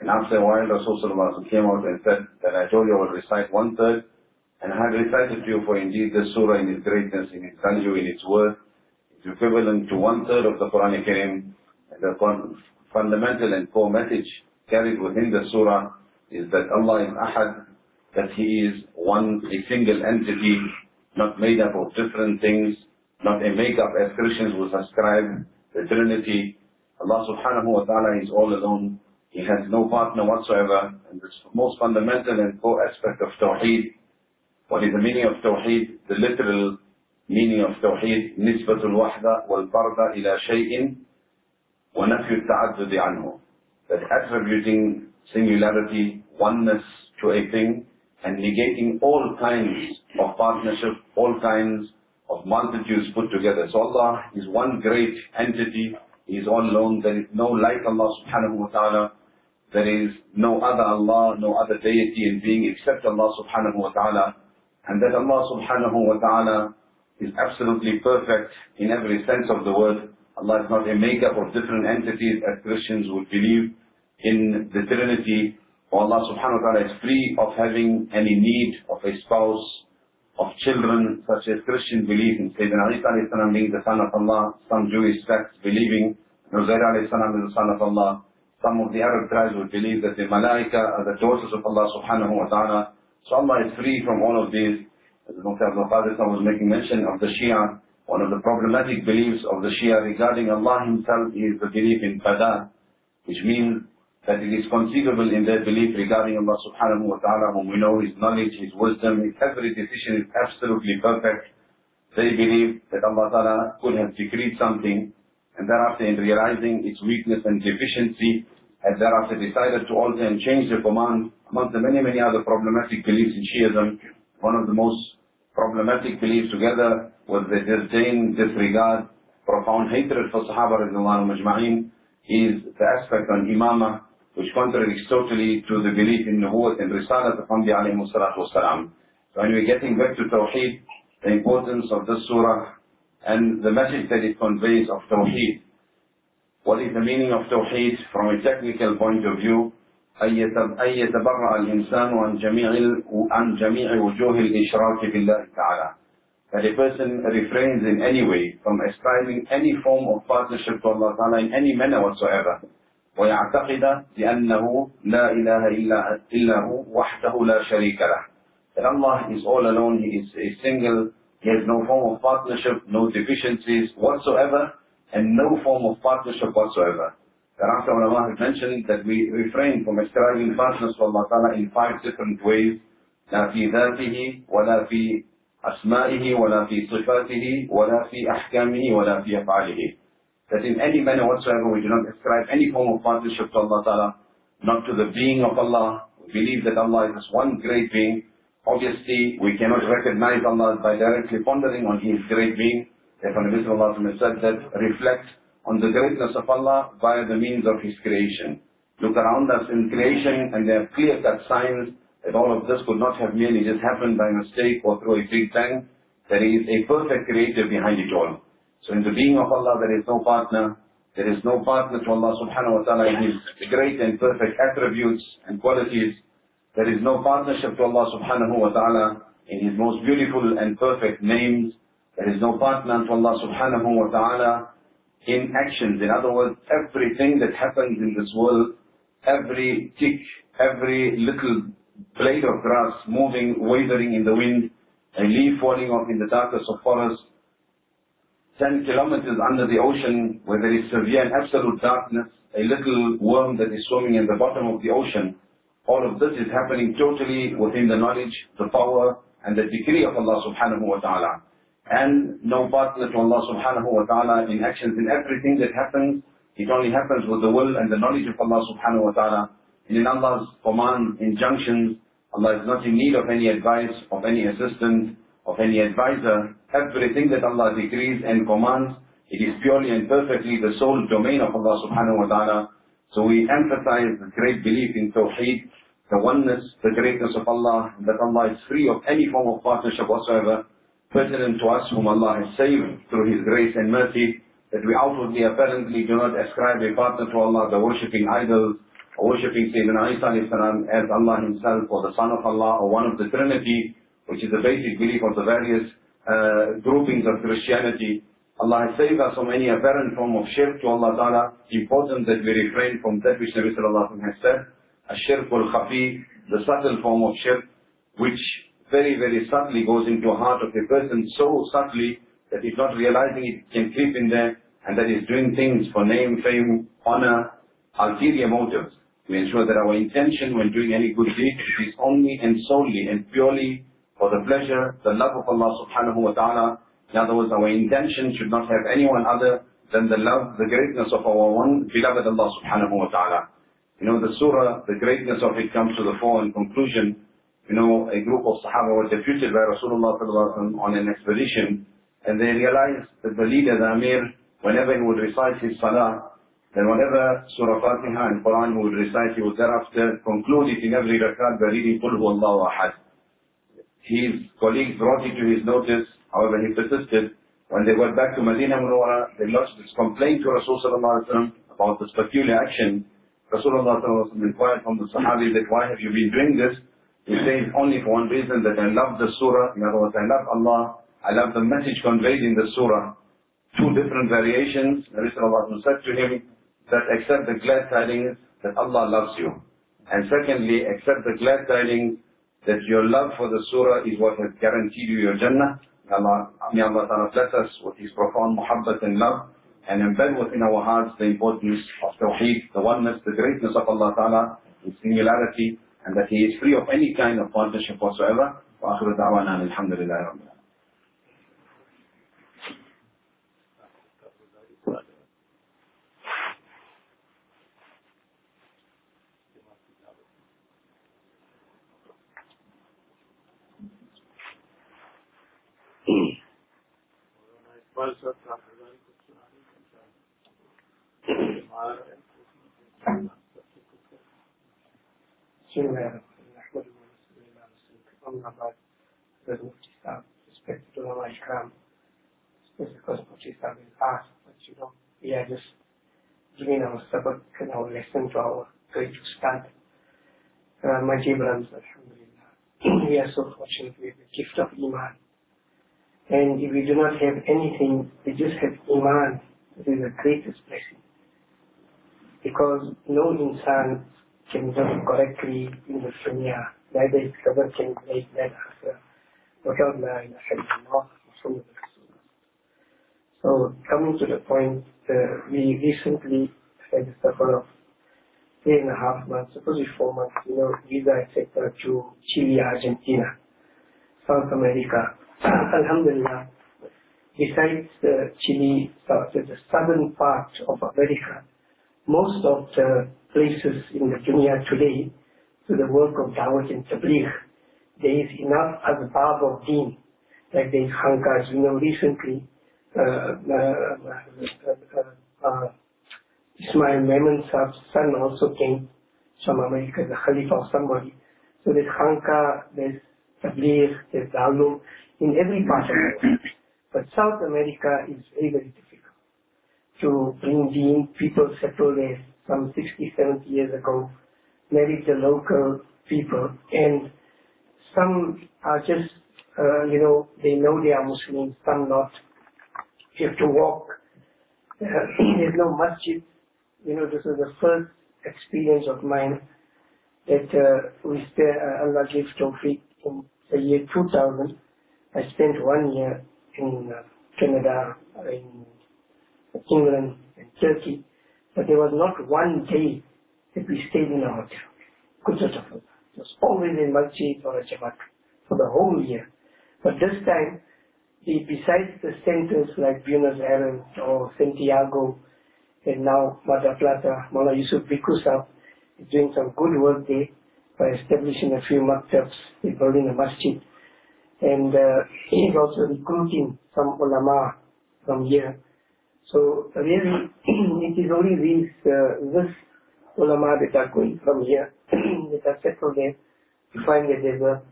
And after a while Rasul sallallahu came out and said that I told you I will recite one third and I had recited to you for indeed this surah in its greatness, in its value, in its worth, it's equivalent to one third of the Quranic Quran Kareem. The fundamental and core message carried within the surah is that Allah is Ahad, that He is one, a single entity, not made up of different things, not a make-up as Christians would ascribe, the Trinity. Allah subhanahu wa ta'ala is all alone. He has no partner whatsoever. And the most fundamental and core aspect of Tawheed. What is the meaning of Tawheed? The literal meaning of Tawheed, نسبة الوحدة والفرد إلى شيء ونفي التعدد عنه. That attributing singularity, oneness to a thing, and negating all kinds of partnership, all kinds of multitudes put together. So Allah is one great entity. He is all alone. There is no like Allah subhanahu wa ta'ala. There is no other Allah, no other deity in being except Allah subhanahu wa ta'ala. And that Allah subhanahu wa ta'ala is absolutely perfect in every sense of the word. Allah is not a makeup of different entities as Christians would believe in the Trinity. Allah subhanahu wa ta'ala is free of having any need of a spouse, of children, such as Christian belief in Sayyidina Isa alayhi salam being the son of Allah, some Jewish sects believing Nuzair alayhi salam is the son of Allah. Some of the Arab tribes would believe that the Malaika are the daughters of Allah subhanahu wa ta'ala. So Allah is free from all of these. As Mufti Abdul Qadir was making mention of the Shia, one of the problematic beliefs of the Shia regarding Allah himself is the belief in Qada, which means that it is conceivable in their belief regarding Allah subhanahu wa ta'ala, whom we know His knowledge, His wisdom, His every decision is absolutely perfect. They believe that Allah ta'ala could have decreed something, and thereafter in realizing its weakness and deficiency, has thereafter decided to alter and change the command amongst the many, many other problematic beliefs in Shiism. One of the most problematic beliefs together with the disdain, disregard, profound hatred for Sahaba majma'in is the aspect on imamah which contradicts totally to the belief in Nubuwwat and Risalat of Anbiya alayhi salatu wasalam. So when we're getting back to Tawheed, the importance of this surah and the message that it conveys of Tawheed. What is the meaning of Tawheed from a technical point of view? أن يتبرأ الإنسان عن جميع عن جميع وجوه الإشراك بالله تعالى. That a person refrains in any way from ascribing any form of partnership to Allah Ta'ala in any manner whatsoever. ويعتقد بأنه لا إله إلا إلا هو وحده لا شريك له. That Allah is all alone, He is a single, He has no form of partnership, no deficiencies whatsoever, and no form of partnership whatsoever. Thereafter ulama have mentioned that we refrain from ascribing partners to Allah Ta'ala in five different ways. لا في ذاته ولا في أسمائه ولا في صفاته ولا في أحكامه ولا في أفعاله that in any manner whatsoever we do not ascribe any form of partnership to Allah Ta'ala, not to the being of Allah. We believe that Allah is one great being. Obviously, we cannot recognize Allah by directly pondering on His great being. Therefore, Nabi Sallallahu Alaihi said that reflect on the greatness of Allah via the means of His creation. Look around us in creation and there are clear-cut signs that all of this could not have merely just happened by mistake or through a big bang. There is a perfect creator behind it all. So in the being of Allah there is no partner. There is no partner to Allah subhanahu wa ta'ala in His great and perfect attributes and qualities. There is no partnership to Allah subhanahu wa ta'ala in His most beautiful and perfect names. There is no partner to Allah subhanahu wa ta'ala in actions. In other words, everything that happens in this world, every tick, every little blade of grass moving, wavering in the wind, a leaf falling off in the darkest of forests, 10 kilometers under the ocean where there is severe and absolute darkness, a little worm that is swimming in the bottom of the ocean. All of this is happening totally within the knowledge, the power, and the decree of Allah subhanahu wa ta'ala. And no partner to Allah subhanahu wa ta'ala in actions in everything that happens. It only happens with the will and the knowledge of Allah subhanahu wa ta'ala. And in Allah's command, injunctions, Allah is not in need of any advice, of any assistance, of any advisor. Everything that Allah decrees and commands, it is purely and perfectly the sole domain of Allah subhanahu wa ta'ala. So we emphasize the great belief in Tawheed, the oneness, the greatness of Allah, that Allah is free of any form of partnership whatsoever, pertinent to us whom Allah has saved through His grace and mercy, that we outwardly apparently do not ascribe a partner to Allah by worshipping idols, or worshipping Sayyidina Isa as Allah Himself, or the Son of Allah, or one of the Trinity, which is the basic belief of the various Uh, groupings of Christianity. Allah has saved us from any apparent form of shirk to Allah Ta'ala. Important that we refrain from that which Nabi Sallallahu Alaihi Wasallam has said. Ashirk al-khafi, the subtle form of shirk, which very, very subtly goes into the heart of a person so subtly that he's not realizing it can creep in there and that he's doing things for name, fame, honor, ulterior motives. We ensure that our intention when doing any good deed is only and solely and purely for the pleasure, the love of Allah subhanahu wa ta'ala. In other words, our intention should not have anyone other than the love, the greatness of our one beloved Allah subhanahu wa ta'ala. You know, the surah, the greatness of it comes to the fore in conclusion. You know, a group of Sahaba were deputed by Rasulullah on an expedition and they realized that the leader, the Amir, whenever he would recite his salah, then whenever Surah Fatiha and Quran he would recite, he would thereafter conclude it in every rakat by reading Qul Allahu Ahad. His colleagues brought it to his notice, however he persisted. When they went back to Medina Munawwara, they lodged this complaint to Rasulullah about this peculiar action. Rasulullah inquired from the Sahabi that why have you been doing this? He said only for one reason that I love the surah, in other words I love Allah, I love the message conveyed in the surah. Two different variations. Nabi Sallallahu said to him, that accept the glad tidings that Allah loves you. And secondly, accept the glad tidings that your love for the surah is what has guaranteed you your Jannah. Allah, may Allah Ta'ala bless us with His profound muhabbat and love and embed within our hearts the importance of Tawheed, the oneness, the greatness of Allah Ta'ala, His singularity, and that He is free of any kind of partnership whatsoever. وآخر دعوانا الحمد لله رب العالمين we are just our and our lesson to our. Uh, my dear brothers, Alhamdulillah, we are so fortunate with the gift of Iman. And if we do not have anything, we just have Iman, this is the greatest blessing. Because no insan can live correctly in the dunya, neither his cover can make that after. without. So coming to the point, uh, we recently had a suffer of three and a half months, supposedly four months, you know, visa, etc. to Chile, Argentina, South America. Alhamdulillah, besides Chile, the southern part of America, most of the places in the dunya today to the work of Dawat and Tabligh, there is enough asbab of deen, like there is Hankas, you know, recently, uh, uh, uh, Ismail Maimon son also came from America, the Khalifa of somebody. So there's Hanka, there's Tabligh, there's Dalum, in every part of the world. But South America is very, very difficult to bring in People settled there some 60, 70 years ago, married the local people, and some are just, uh, you know, they know they are Muslims, some not. You have to walk. Uh, [CLEARS THROAT] there's no masjid. You know, this is the first experience of mine that uh, we spare, uh, Allah gave tawfiq in the year 2000. I spent one year in uh, Canada, in England, and Turkey, but there was not one day that we stayed in a hotel. It was always in masjid or a jamaat for the whole year. But this time, besides the centers like Buenos Aires or Santiago, and now del Plata, Mala Yusuf Bikusab, is doing some good work there by establishing a few maktabs, building a masjid. And uh, [CLEARS THROAT] he is also recruiting some ulama from here. So really, [CLEARS THROAT] it is only these, uh, this ulama that are going from here, [CLEARS THROAT] that are settled there, you find that there's a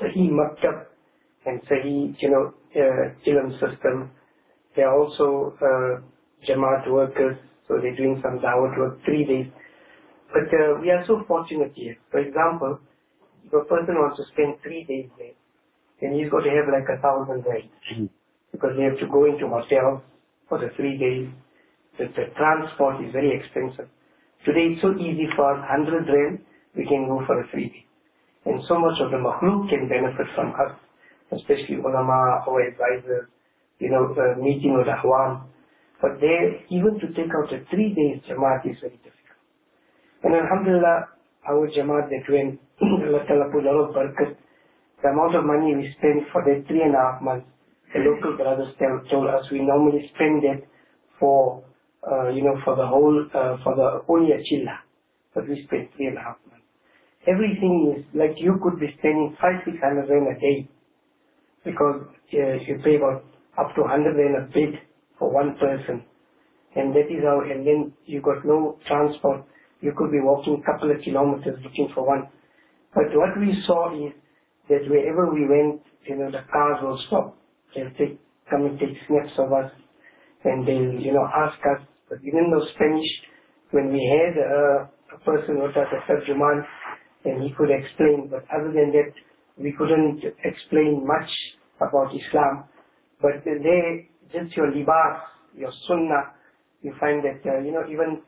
Sahih Maktab and Sahih, you know, uh, ilm system. There are also uh, Jamaat workers, so they're doing some Dawat work three days. But uh, we are so fortunate here. For example, if a person wants to spend three days there, then he's got to have like a thousand rand. Mm. Because they have to go into hotels for the three days. The, the transport is very expensive. Today it's so easy for us, 100 rand, we can go for a three day. And so much of the makhluk can benefit from us, especially ulama, our advisors, you know, uh, meeting with ahwam. But there, even to take out a three days jamaat is very difficult. And alhamdulillah, our jamaat that went, [CLEARS THROAT] Allah Ta'ala put a lot of barakat. The amount of money we spent for that three and a half months, the local brothers tell, told us we normally spend that for, uh, you know, for the whole, uh, for the only a chilla. But we spent three and a half months. Everything is like you could be spending five, six hundred rand a day because uh, you pay about up to hundred rand a bed for one person. And that is how, and then you got no transport. You could be walking a couple of kilometers looking for one. But what we saw is that wherever we went, you know, the cars will stop. They'll take, come and take snaps of us and they'll, you know, ask us. But even though Spanish, when we had a, a person with us, a Tarjuman, and he could explain, but other than that, we couldn't explain much about Islam. But they, just your libas, your sunnah, you find that, uh, you know, even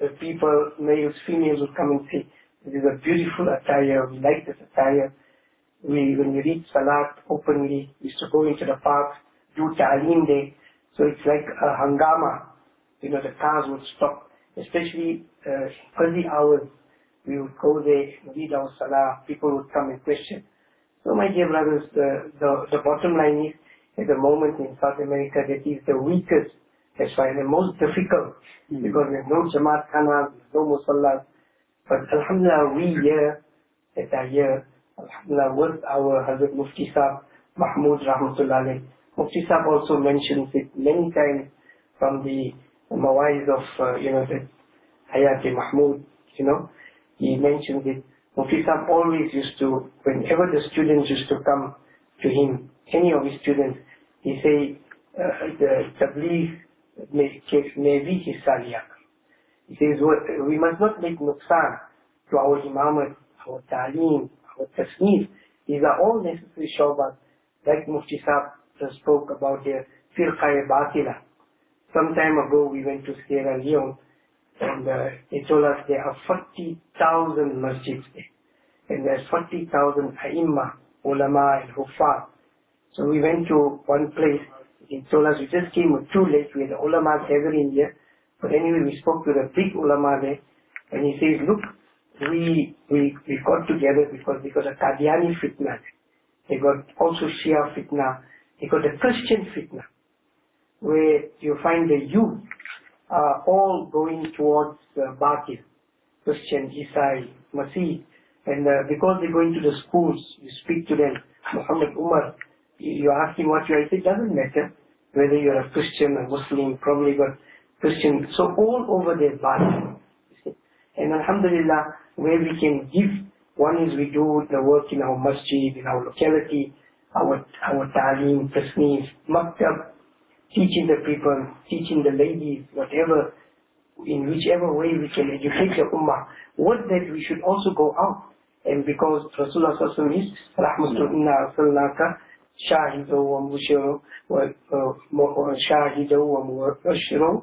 the people, males, females would come and say, this is a beautiful attire, we like this attire. We, when we read Salat openly, we used to go into the parks, do ta'aleem there. So it's like a hangama. You know, the cars would stop, especially uh, early hours. We would go there, read our Salah, people would come and question. So my dear brothers, the, the, the bottom line is, at the moment in South America, that is the weakest, that's why the most difficult, Mm. because there's no Jamaat Khanas, no Musallas. But Alhamdulillah, we here, that are here, Alhamdulillah, with our Hazrat Mufti Saab, Mahmoud Rahmatullah. Mufti Saab also mentions it many times from the mawaiz of, uh, you know, the Hayati Mahmoud, you know, he mentions it. Mufti Saab always used to, whenever the students used to come to him, any of his students, he say, uh, the tabligh may, may be his saliyah. He says, we must not make nuksan to our imamat, our ta'aleem, tasneef. These are all necessary shobas. Like Mufti Saab just spoke about the firqa batila. Some time ago we went to Sierra Leone and uh, they told us there are 40,000 masjids there. And there's 40,000 ai ulama and huffaz. So we went to one place. He told us we just came too late. We had the ulama gathering here. But anyway, we spoke to the big ulama there. And he says, look, we, we, we got together because, because of Qadiani fitna. They got also Shia fitna. They got the Christian fitna. Where you find the youth are all going towards uh, Batil. Christian, Isai, Masih. And uh, because they go into the schools, you speak to them, Muhammad Umar, you ask him what you are, said, doesn't matter whether you're a Christian or Muslim, probably got Christian. So all over their body. you see. And Alhamdulillah, where we can give, one is we do the work in our masjid, in our locality, our, our ta'aleem, tasneef, maktab, teaching the people, teaching the ladies, whatever, in whichever way we can educate the ummah. What that we should also go out. And because Rasulullah sallallahu alaihi wasallam is, rahmatul inna arsalnaka شاهدا ومبشرا وشاهدا ومبشرا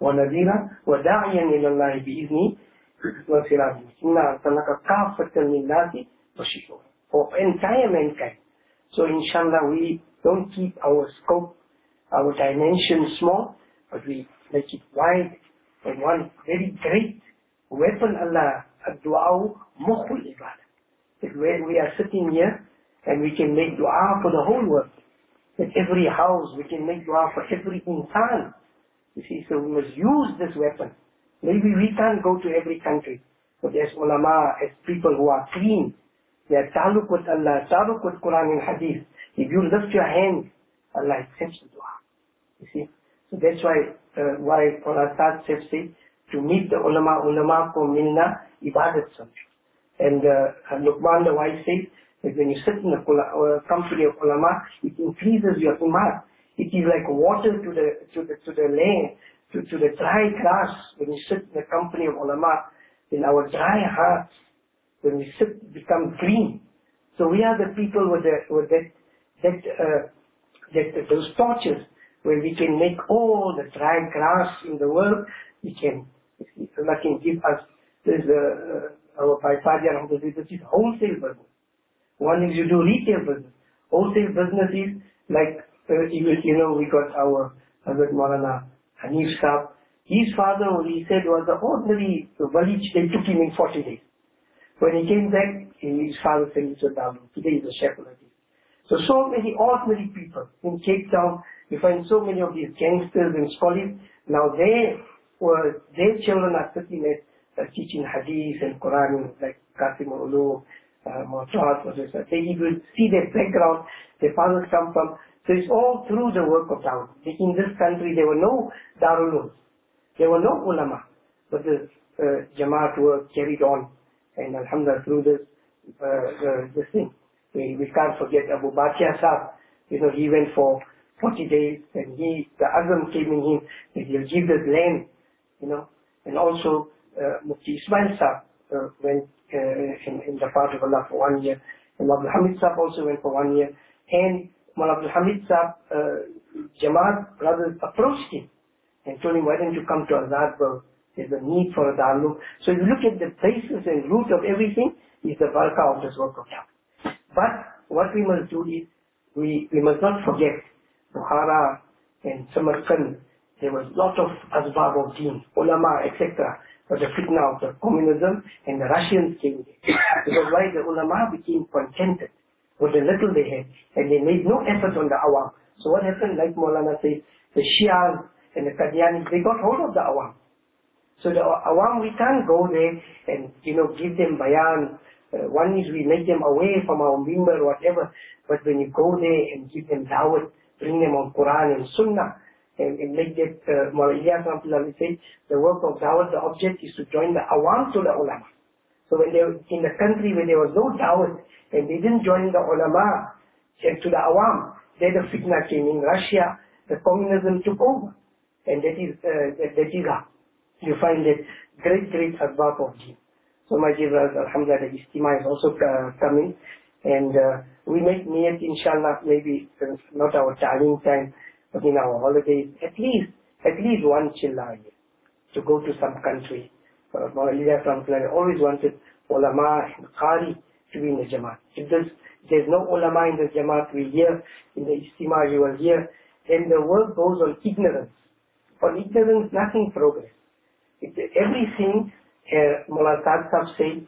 ونذيرا وداعيا الى الله well, sinabi, na nakakafat ng nasi Pashiko for entire mankind. So inshallah, we don't keep our scope, our dimension small, but we make it wide and one very great weapon Allah, ad-du'a mukhul ibadah. That when we are sitting here and we can make dua for the whole world, that every house, we can make dua for every insan. You see, so we must use this weapon. Maybe we can't go to every country, but as ulama, as people who are clean, they are taluk with Allah, taluk with Quran and Hadith. If you lift your hand, Allah accepts the dua. You see? So that's why, uh, why Quran starts say, to meet the ulama, ulama ko milna ibadat samjho. And uh, Luqman the wise says that when you sit in the uh, company of ulama, it increases your iman. It is like water to the to the to the land, to, to the dry grass. When you sit in the company of ulama, in our dry hearts, when we sit, become green. So we are the people with, the, with that that uh, that those torches where we can make all the dry grass in the world. We can Allah can give us this. Uh, our by Fajr this is wholesale business. One is you do retail business. Wholesale business is like uh, you know we got our Hazrat Maulana Hanif Saab. His father, he said, was the ordinary village. They took him in 40 days. When he came back, his father said, a Dalu. Today he's a chef So, so many ordinary people in Cape Town, you find so many of these gangsters and scholars. Now they were, their children are sitting at uh, teaching hadith and Quran, like Qasim Ulu, uh, Mu'taz, they even see their background, their fathers come from. So it's all through the work of Dawud. In this country, there were no Darul There were no ulama. But the uh, Jamaat work carried on and Alhamdulillah, through this, uh, this thing, we, we can't forget Abu Bakr Saab. You know, he went for 40 days and he, the Azam came in him that he'll give this land, you know, and also uh, Mufti Ismail Saab uh, went uh, in, in the part of Allah for one year. And Abdul Hamid Saab also went for one year. And Mullah Abdul Hamid Saab, uh, Jamaat brothers approached him and told him, why don't you come to Azadburg? There's a need for a darlu. So you look at the basis and root of everything, is the barakah of this work of God. But what we must do is, we, we must not forget Bukhara and Samarkand. There was lot of asbab of deen, ulama, etc. But the fitna of the communism and the Russians came there. [COUGHS] Because why the ulama became contented with the little they had and they made no effort on the awam. So what happened, like Maulana says, the Shias and the Qadianis, they got hold of the awam. So the awam, we can't go there and, you know, give them bayan. Uh, one is we make them away from our mimbar whatever. But when you go there and give them dawat, bring them on Quran and Sunnah, and, and make that, uh, Mawla say, the work of dawat, the object is to join the awam to the ulama. So when they were in the country where there was no dawat, and they didn't join the ulama to the awam, then the fitna came in Russia, the communism took over. And that is, uh, that, that is how you find that great, great advab of deen. So my dear brothers, Alhamdulillah, the istima is also uh, coming. And uh, we make niyat, inshallah, maybe uh, not our time time, but in our holidays, at least, at least one chilla to go to some country. Uh, Maulida from always wanted ulama and qari to be in the Jamaat. If there's, there's no ulama in the Jamaat, we hear, in the Istima you will hear, then the world goes on ignorance. On ignorance, nothing progress. It, everything, uh, Mullah Sahib said,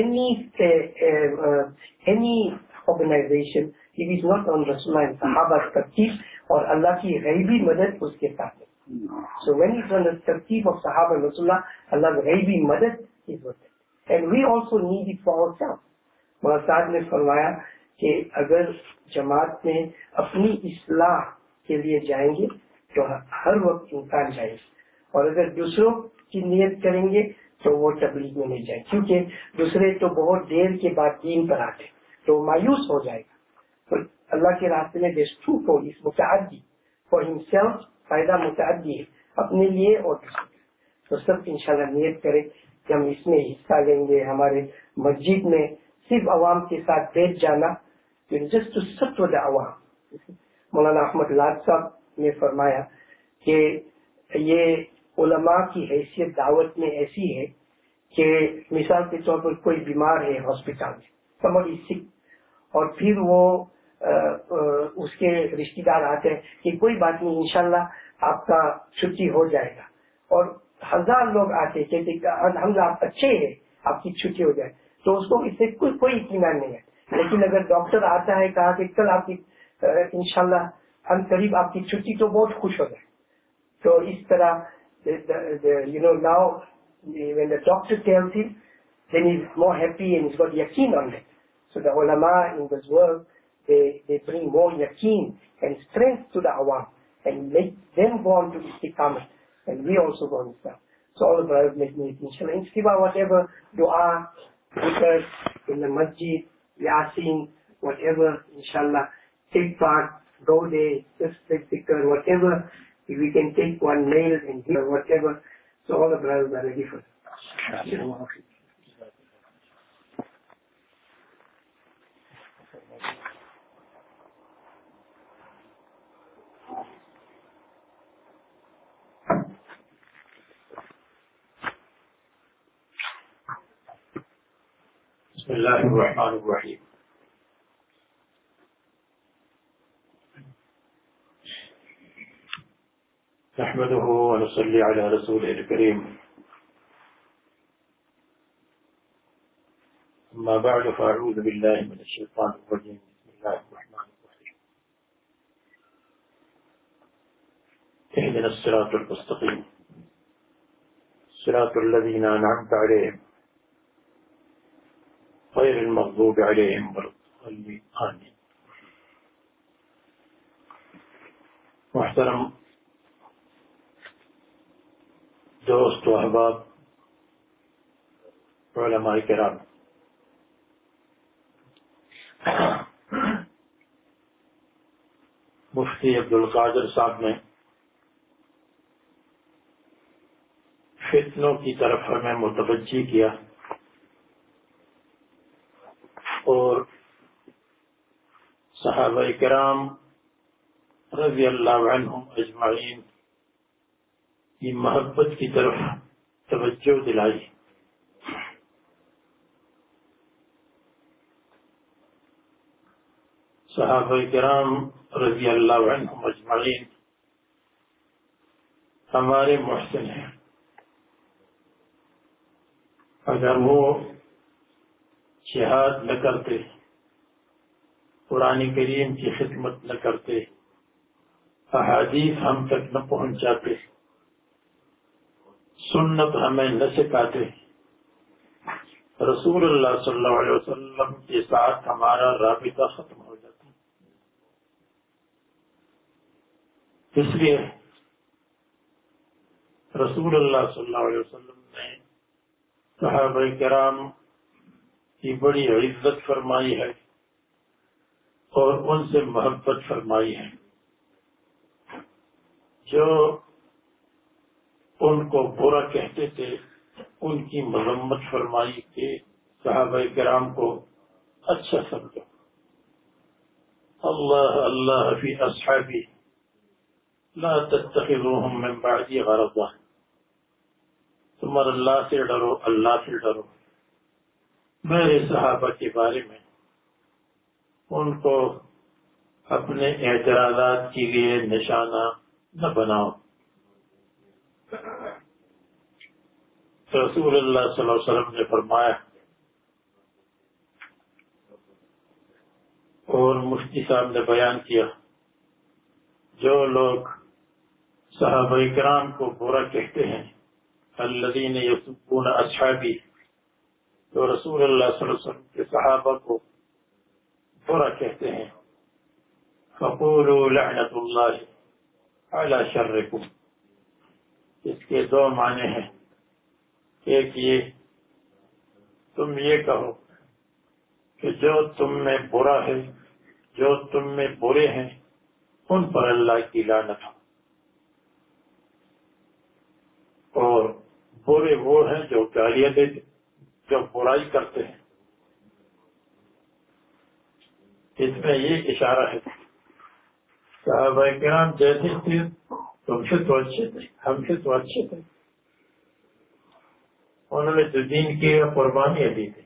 any any organisation it is اور اللہ کی غیبی مدد اس کے ساتھ So when it's on the tarqib of Sahaba and Rasulullah, Allah's غیبی مدد is with it. And we also need it for ourselves. مگر ساتھ نے فرمایا کہ اگر جماعت میں اپنی اصلاح کے لیے جائیں گے تو ہر وقت انسان جائے اور اگر دوسروں کی نیت کریں گے تو وہ تبلیغ میں نہیں جائے کیونکہ دوسرے تو بہت دیر کے بعد دین پر آتے ہیں تو مایوس ہو جائے گا۔ تو اللہ کے راستے میں بیسٹو کو اس متعدی فار ہمسلف فائدہ متعدی ہے، اپنے لیے اور تو سب انشاءاللہ نیت کرے کہ ہم اس میں حصہ لیں گے، ہمارے مسجد میں صرف عوام کے ساتھ بیٹھ جانا جسٹ ٹو سٹ عوام مولانا احمد لال صاحب نے فرمایا کہ یہ علماء کی حیثیت دعوت میں ایسی ہے کہ مثال کے طور پر کوئی بیمار ہے ہاسپٹل میں سمجھ اور پھر وہ اس کے رشتے دار آتے ہیں کہ کوئی بات نہیں، انشاءاللہ آپ کا چھٹی ہو جائے گا۔ اور ہزار لوگ آتے کہتے ہم آپ اچھے ہیں، آپ کی چھٹی ہو جائے۔ تو اس کو اس سے کوئی کوئی اطمینان نہیں ہے۔ لیکن اگر ڈاکٹر آتا ہے، کہا کہ کل آپ کی انشاءاللہ ہم قریب آپ کی چھٹی، تو بہت خوش ہو جائے۔ تو اس طرح you know now when the doctor then is more happy and is got یقین on that So the ulama in this world, they, they bring more yaqeen and strength to the awam and make them want to istiqamah. And we also want that. So all the brothers make me inshallah. Inshallah, whatever dua, prayers in the masjid, yasin, whatever, inshallah, take part, go there, just take zikr, whatever. If we can take one nail and here, whatever. So all the brothers are ready for it. الله الرحمن الرحيم. نحمده ونصلي على رسوله الكريم. أما بعد فأعوذ بالله من الشيطان الرجيم. بسم الله الرحمن الرحيم. اهدنا الصراط المستقيم. صراط الذين أنعمت عليهم. غير المغضوب عليهم ولا الضالين. آمين. محترم، دوست و احباب، علماء کرام، مفتی عبد القادر صاحب نے فتنوں کی طرف ہمیں متوجہ کیا۔ اور صحابہ کرام رضی اللہ عنہم اجمعین کی محبت کی طرف توجہ دلائی۔ صحابہ کرام رضی اللہ عنہم اجمعین ہمارے محسن ہیں۔ اگر وہ جہاد نہ کرتے۔ قرآن کریم کی خدمت نہ کرتے۔ احادیث ہم تک نہ پہنچاتے۔ سنت ہمیں نہ سکھاتے۔ رسول اللہ صلی اللہ علیہ وسلم کے ساتھ ہمارا رابطہ ختم ہو جاتا۔ اس لیے رسول اللہ صلی اللہ علیہ وسلم نے صحابہ کرام کی بڑی عزت فرمائی ہے اور ان سے محبت فرمائی ہے جو ان کو برا کہتے تھے، ان کی مذمت فرمائی کہ صحابہ کرام کو اچھا سمجھو۔ اللہ اللہ فی اصحابی، لا تتخذوهم من بعدی غرضا۔ تم اللہ سے ڈرو، اللہ سے ڈرو۔ میرے صحابہ کے بارے میں ان کو اپنے اعتراضات کے لیے نشانہ نہ بناؤ۔ رسول اللہ صلی اللہ علیہ وسلم نے فرمایا، اور مفتی صاحب نے بیان کیا، جو لوگ صحابہ کرام کو برا کہتے ہیں، الذین یسبون اصحابی تو رسول اللہ صلی اللہ علیہ وسلم کے صحابہ کو برا کہتے ہیں۔ لعنت اللہ علی شرکم اس کے دو معنی ہیں۔ ایک یہ تم یہ کہو کہ جو تم میں برا ہے، جو تم میں برے ہیں، ان پر اللہ کی لعنت اور برے وہ ہیں جو گالیاں دیتے جو برائی کرتے ہیں، اس میں یہ اشارہ ہے۔ صحابہ کرام جیسے تھے تم سے تو اچھے تھے، ہم سے تو اچھے تھے۔ انہوں نے تو دین کی قربانیاں دی تھی۔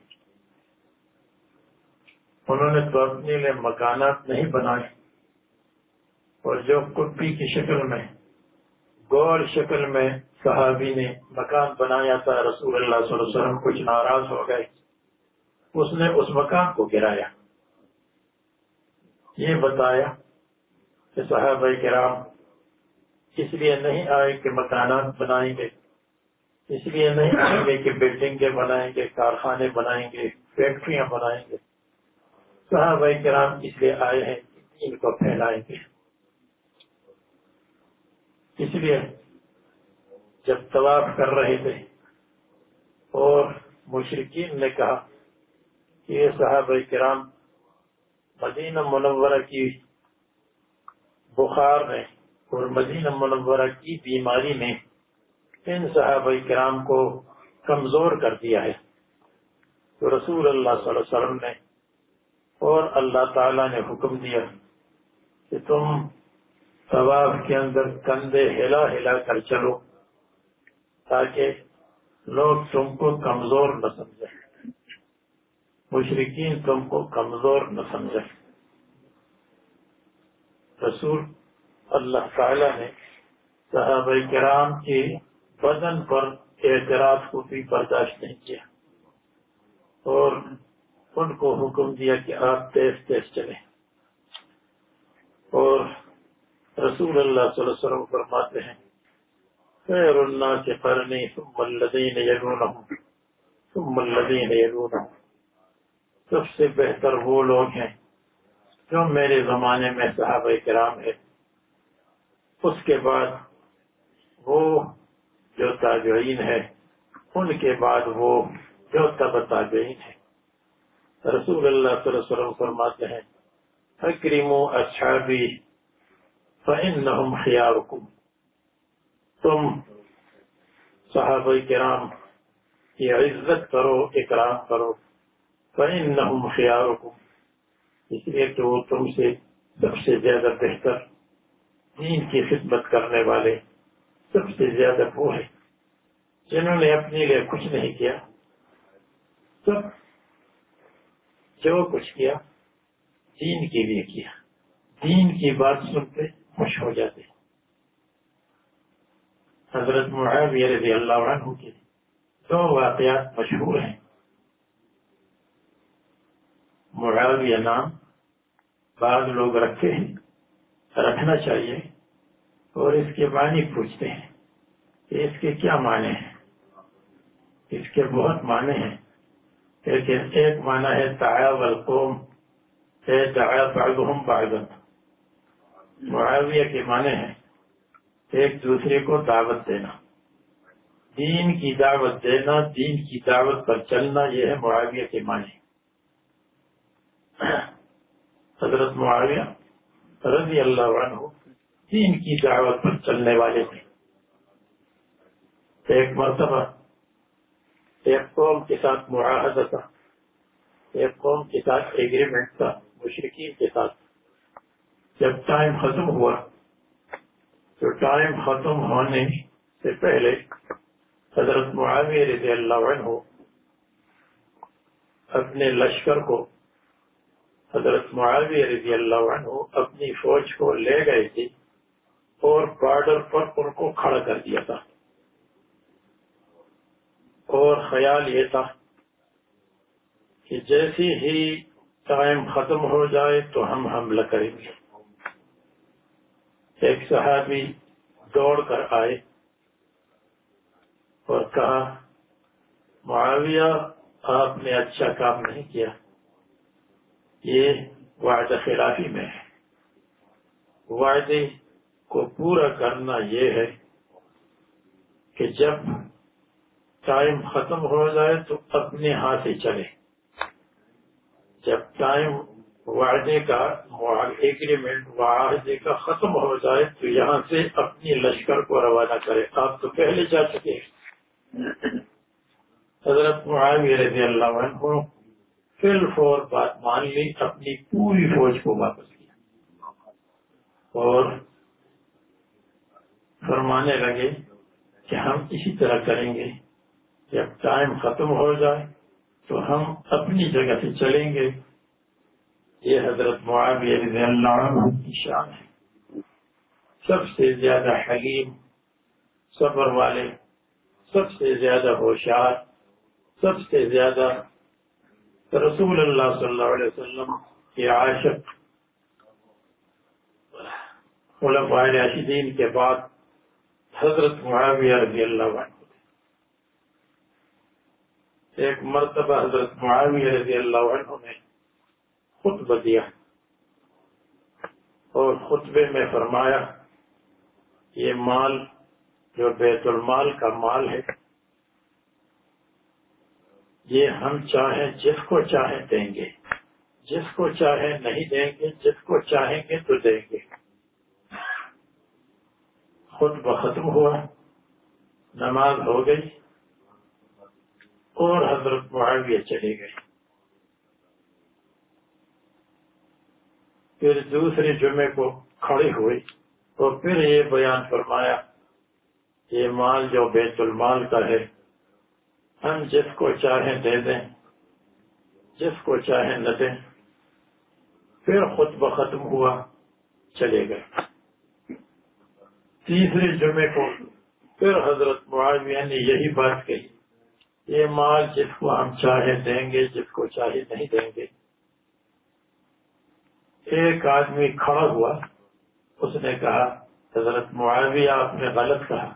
انہوں نے تو اپنے لیے مکانات نہیں بنائے۔ اور جو کپی کی شکل میں گول شکل میں صحابی نے مکان بنایا تھا، رسول اللہ صلی اللہ علیہ وسلم کچھ ناراض ہو گئے۔ اس نے اس مکان کو گرایا۔ یہ بتایا کہ صاحب کرام اس لیے نہیں آئے کہ مکانات بنائیں گے، اس لیے نہیں آئیں گے کہ بلڈنگیں بنائیں گے، کارخانے بنائیں گے، فیکٹریاں بنائیں گے۔ صاحب کرام اس لیے آئے ہیں ان کو پھیلائیں گے۔ اس لیے جب طواف کر رہے تھے اور مشرقین نے کہا کہ یہ صاحب کرام مدینہ منورہ کی بخار میں اور مدینہ منورہ کی بیماری نے ان صحابہ کرام کو کمزور کر دیا ہے۔ تو رسول اللہ صلی اللہ علیہ وسلم نے اور اللہ تعالی نے حکم دیا کہ تم طواف کے اندر کندھے ہلا ہلا کر چلو تاکہ لوگ تم کو کمزور نہ سمجھیں۔ مشرقین تم کو کمزور نہ سمجھے رسول اللہ تعالی نے صحابہ کرام کے بدن پر اعتراض کو بھی برداشت نہیں کیا اور ان کو حکم دیا کہ آپ تیز تیز چلیں۔ اور رسول اللہ صلی اللہ علیہ وسلم فرماتے ہیں، خیر اللہ کے قرنی ثم الذین یلونہم، ثم الذین یلونہم۔ سب سے بہتر وہ لوگ ہیں جو میرے زمانے میں صحابہ کرام ہے اس کے بعد وہ جو تاجعین ہے ان کے بعد وہ جو تب تاجعین ہے رسول اللہ صلی اللہ علیہ وسلم فرماتے ہیں، اکرمو اصحابی فإنہم خیارکم تم صحابہ کرام کی عزت کرو، اکرام کرو۔ فإنهم خياركم۔ اس لیے کہ وہ تم سے سب سے زیادہ بہتر، دین کی خدمت کرنے والے سب سے زیادہ وہ ہے جنہوں نے اپنے لیے کچھ نہیں کیا۔ سب جو کچھ کیا، دین کے لیے کیا۔ دین کی بات سنتے خوش ہو جاتے حضرت معاویہ رضی اللہ عنہ کے دو واقعات مشہور ہیں۔ معاویہ نام بعض لوگ رکھتے ہیں، رکھنا چاہیے اور اس کے معنی پوچھتے ہیں کہ اس کے کیا معنی ہیں۔ اس کے بہت معنی ہیں، لیکن ایک معنی ہے تایا والقوم ہے تایا بعضهم بعضا۔ معاویہ کے معنی ہیں ایک دوسرے کو دعوت دینا۔ دین کی دعوت دینا، دین کی دعوت پر چلنا، یہ ہے معاویہ کے معنی۔ حضرت معاویہ رضی اللہ عنہ دین کی دعوت پر چلنے والے تھے۔ ایک مرتبہ ایک قوم کے ساتھ معاہدہ تھا۔ ایک قوم کے ساتھ ایگریمنٹ تھا۔ مشرقین کے ساتھ۔ جب ٹائم ختم ہوا، تو ٹائم ختم ہونے سے پہلے حضرت معاویہ رضی اللہ عنہ اپنے لشکر کو، حضرت معاویہ رضی اللہ عنہ اپنی فوج کو لے گئے تھے اور بارڈر پر ان کو کھڑا کر دیا تھا۔ اور خیال یہ تھا کہ جیسے ہی ٹائم ختم ہو جائے تو ہم حملہ کریں گے۔ ایک صحابی دوڑ کر آئے اور کہا، معاویہ، آپ نے اچھا کام نہیں کیا۔ یہ وعدہ خلافی میں ہے۔ وعدے کو پورا کرنا یہ ہے کہ جب ٹائم ختم ہو جائے تو اپنے ہاتھ سے چلے جب ٹائم وعدے کا ایگریمنٹ وعدے کا ختم ہو جائے تو یہاں سے اپنی لشکر کو روانہ کرے۔ آپ تو پہلے جا چکے حضرت معاویہ رضی اللہ عنہ فل فور بات مان لی، اپنی پوری فوج کو واپس کیا۔ اور فرمانے لگے کہ ہم اسی طرح کریں گے۔ جب ٹائم ختم ہو جائے تو ہم اپنی جگہ سے چلیں گے۔ یہ حضرت معاویہ رضی اللہ عنہ کی شان ہے۔ سب سے زیادہ حلیم، صبر والے، سب سے زیادہ ہوشیار، سب سے زیادہ رسول اللہ صلی اللہ علیہ وسلم کے عاشق۔ خلفاء راشدین کے بعد حضرت معاویہ رضی اللہ عنہ۔ ایک مرتبہ حضرت معاویہ رضی اللہ عنہ نے خطبہ دیا۔ اور خطبے میں فرمایا، یہ مال جو بیت المال کا مال ہے، یہ ہم چاہیں جس کو چاہیں دیں گے۔ جس کو چاہیں نہیں دیں گے، جس کو چاہیں گے تو دیں گے۔ خود ختم ہوا، نماز ہو گئی اور حضرت معاویہ چلے گئے۔ پھر دوسرے جمعے کو کھڑے ہوئے تو پھر یہ بیان فرمایا، یہ مال جو بیت المال کا ہے، ہم جس کو چاہیں دے دیں، جس کو چاہیں نہ دیں، پھر خطبہ ختم ہوا چلے گئے۔ تیسرے جمعے کو پھر حضرت معاویہ نے یعنی یہی بات کہی، یہ مال جس کو ہم چاہے دیں گے، جس کو چاہے نہیں دیں گے ایک آدمی کھڑا ہوا، اس نے کہا، حضرت معاویہ آپ نے غلط کہا،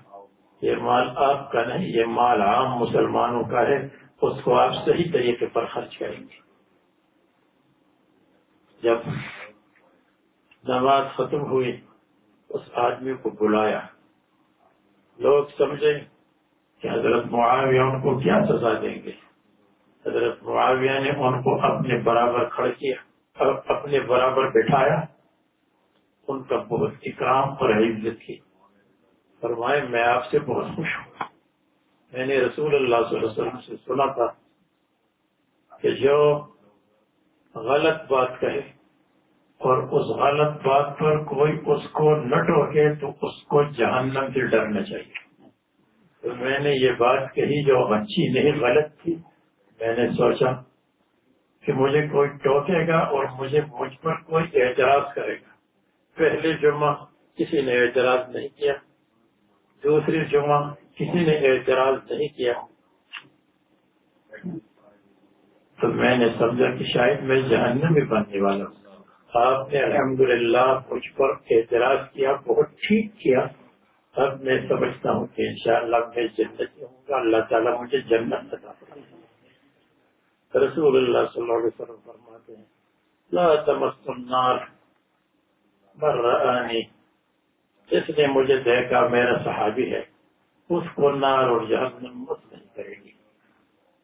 یہ مال آپ کا نہیں، یہ مال عام مسلمانوں کا ہے، اس کو آپ صحیح طریقے پر خرچ کریں گے۔ جب نماز ختم ہوئی، اس آدمی کو بلایا۔ لوگ سمجھے کہ حضرت معاویہ ان کو کیا سزا دیں گے؟ حضرت معاویہ نے ان کو اپنے برابر کھڑ کیا۔ اپنے برابر بٹھایا، ان کا بہت اکرام اور عزت کی۔ فرمائے، میں آپ سے بہت خوش ہوں۔ میں نے رسول اللہ صلی اللہ علیہ وسلم سے سنا تھا کہ جو غلط بات کہے اور اس غلط بات پر کوئی اس کو نہ ٹوکے تو اس کو جہنم سے ڈرنا چاہیے۔ تو میں نے یہ بات کہی جو اچھی نہیں، غلط تھی۔ میں نے سوچا کہ مجھے کوئی ٹوکے گا اور مجھے مجھ پر کوئی اعتراض کرے گا۔ پہلے جمعہ کسی نے اعتراض نہیں کیا دوسری جمعہ کسی نے اعتراض نہیں کیا۔ تو میں نے سمجھا کہ شاید میں جہنم میں بننے والا ہوں۔ آپ نے الحمدللہ مجھ پر اعتراض کیا، بہت ٹھیک کیا۔ اب میں سمجھتا ہوں کہ انشاءاللہ میں جنت ہوں گا، اللہ تعالیٰ مجھے جنت عطا رسول اللہ صلی اللہ علیہ وسلم فرماتے ہیں، لا تمس النار برآنی جس نے مجھے دیکھا، میرا صحابی ہے، اس کو نار اور جہنم مت نہیں کرے گی۔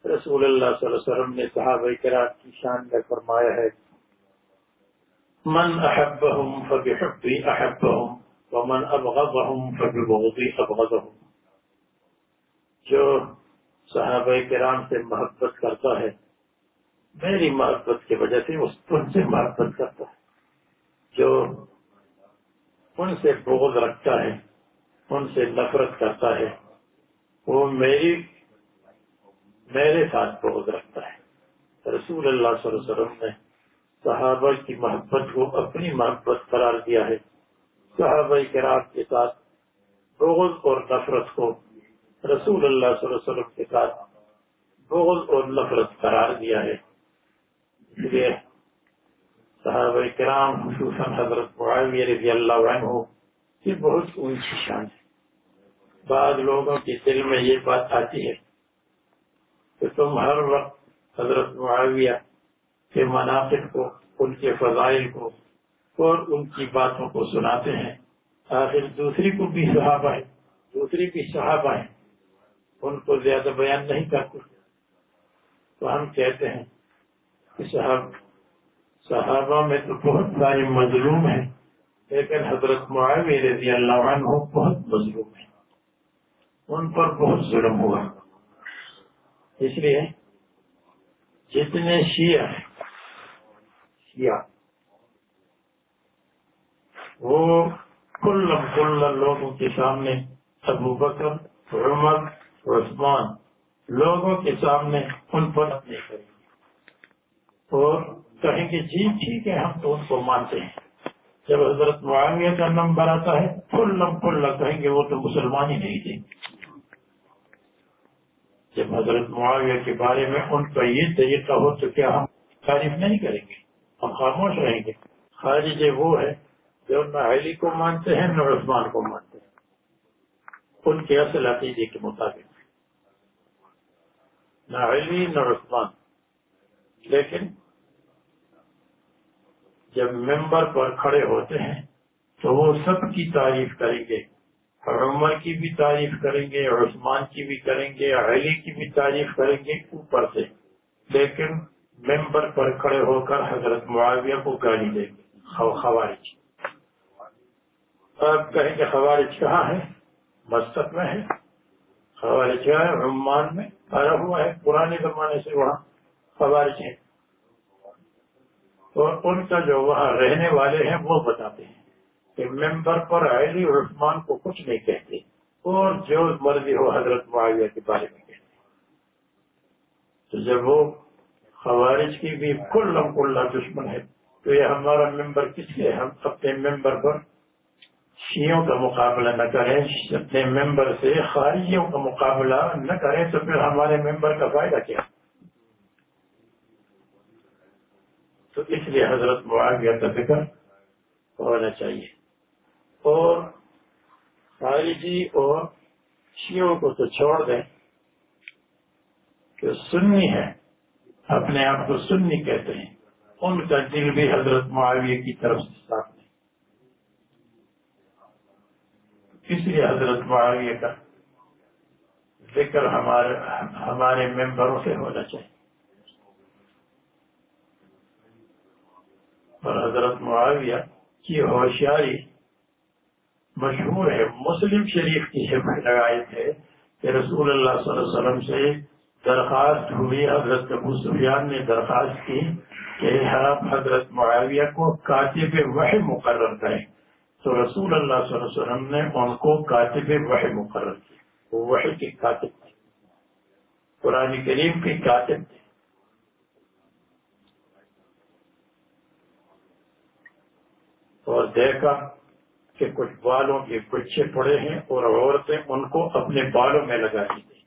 رسول اللہ صلی اللہ علیہ وسلم نے صحابہ کرام کی شان میں فرمایا ہے، من احبهم فبحبی احبهم ومن ابغضهم فببغضی ابغضهم جو صحابہ کرام سے محبت کرتا ہے میری محبت کی وجہ سے اس ان سے محبت کرتا ہے۔ جو ان سے بغض رکھتا ہے ان سے نفرت کرتا ہے، وہ میری، میرے ساتھ بغض رکھتا ہے۔ رسول اللہ صلی اللہ علیہ وسلم نے صحابہ کی محبت کو اپنی محبت قرار دیا ہے۔ صحابہ کرام کے ساتھ بغض اور نفرت کو رسول اللہ صلی اللہ علیہ وسلم کے ساتھ بغض اور نفرت قرار دیا ہے۔ اس لیے صحابہ کرام، خصوصاً حضرت معاویہ رضی اللہ عنہ، یہ بہت اونچی شان ہے۔ بعض لوگوں کے دل میں یہ بات آتی ہے کہ تم ہر وقت حضرت معاویہ کے مناقب کو، ان کے فضائل کو اور ان کی باتوں کو سناتے ہیں۔ آخر دوسری کو بھی صحابہ ہے دوسری بھی صحابہ ہیں۔ ان کو زیادہ بیان نہیں کرتے۔ تو ہم کہتے ہیں کہ صاحب صحابہ میں تو بہت سارے مظلوم ہیں، لیکن حضرت معاویہ رضی اللہ عنہ بہت مظلوم ہیں۔ ان پر بہت ظلم ہوا۔ اس لیے جتنے شیعہ ہیں، شیعہ، وہ کل کل لوگوں کے سامنے ابو بکر، عمر، عثمان، لوگوں کے سامنے ان پر اپنے کریں۔ اور کہیں گے جی ٹھیک ہے، ہم تو ان کو مانتے ہیں۔ جب حضرت معاویہ کا نمبر آتا ہے کھل کھل کہیں گے وہ تو مسلمان ہی نہیں تھے۔ جب حضرت معاویہ کے بارے میں ان کا یہ طریقہ ہو تو کیا ہم تعریف نہیں کریں گے؟ ہم خاموش رہیں گے۔ خارج وہ ہے، جو نہ علی کو مانتے ہیں، نہ عثمان کو مانتے ہیں۔ ان کے اصل عقیدے کے مطابق۔ نہ علی، نہ عثمان۔ لیکن جب ممبر پر کھڑے ہوتے ہیں، تو وہ سب کی تعریف کریں گے۔ عمر کی بھی تعریف کریں گے، عثمان کی بھی کریں گے، علی کی بھی تعریف کریں گے اوپر سے۔ لیکن ممبر پر کھڑے ہو کر حضرت معاویہ کو گالی دیں گے۔ خوارج۔ آپ کہیں گے خوارج کہاں ہے؟ مستق میں ہے۔ خوارج کیا ہے، عمان میں آیا ہوا ہے، پرانے زمانے سے وہاں خوارج ہیں۔ اور ان کا جو وہاں رہنے والے ہیں وہ بتاتے ہیں کہ ممبر پر علی اور عثمان کو کچھ نہیں کہتے اور جو مرضی ہو حضرت معاویہ کے بارے میں کہتے تو جب وہ خوارج کی بھی کل کل دشمن ہے، تو یہ ہمارا ممبر کس لیے ہم اپنے ممبر پر شیوں کا مقابلہ نہ کریں، اپنے ممبر سے خارجیوں کا مقابلہ نہ کریں، تو پھر ہمارے ممبر کا فائدہ کیا تو اس لیے حضرت معاویہ کا ذکر ہونا چاہیے۔ اور خارجی اور شیوں کو تو چھوڑ دیں کہ سنی ہے، اپنے آپ کو سنی کہتے ہیں۔ ان کا دل بھی حضرت معاویہ کی طرف سے صاف نہیں۔ اس لیے حضرت معاویہ کا ذکر ہمارے ہمارے ممبروں سے ہونا چاہیے۔ اور حضرت معاویہ کی ہوشیاری مشہور ہے، مسلم شریف کی روایت ہے کہ رسول اللہ صلی اللہ علیہ وسلم سے درخواست ہوئی، حضرت ابو سفیان نے درخواست کی کہ آپ حضرت معاویہ کو کاتب وحی مقرر کریں۔ تو رسول اللہ صلی اللہ علیہ وسلم نے ان کو کاتب وحی مقرر کی وہ وحی کے کاتب تھے۔ قرآن کریم کے کاتب تھے۔ اور دیکھا کہ کچھ بالوں کے گچھے پڑے ہیں اور عورتیں ان کو اپنے بالوں میں لگا دی گئی۔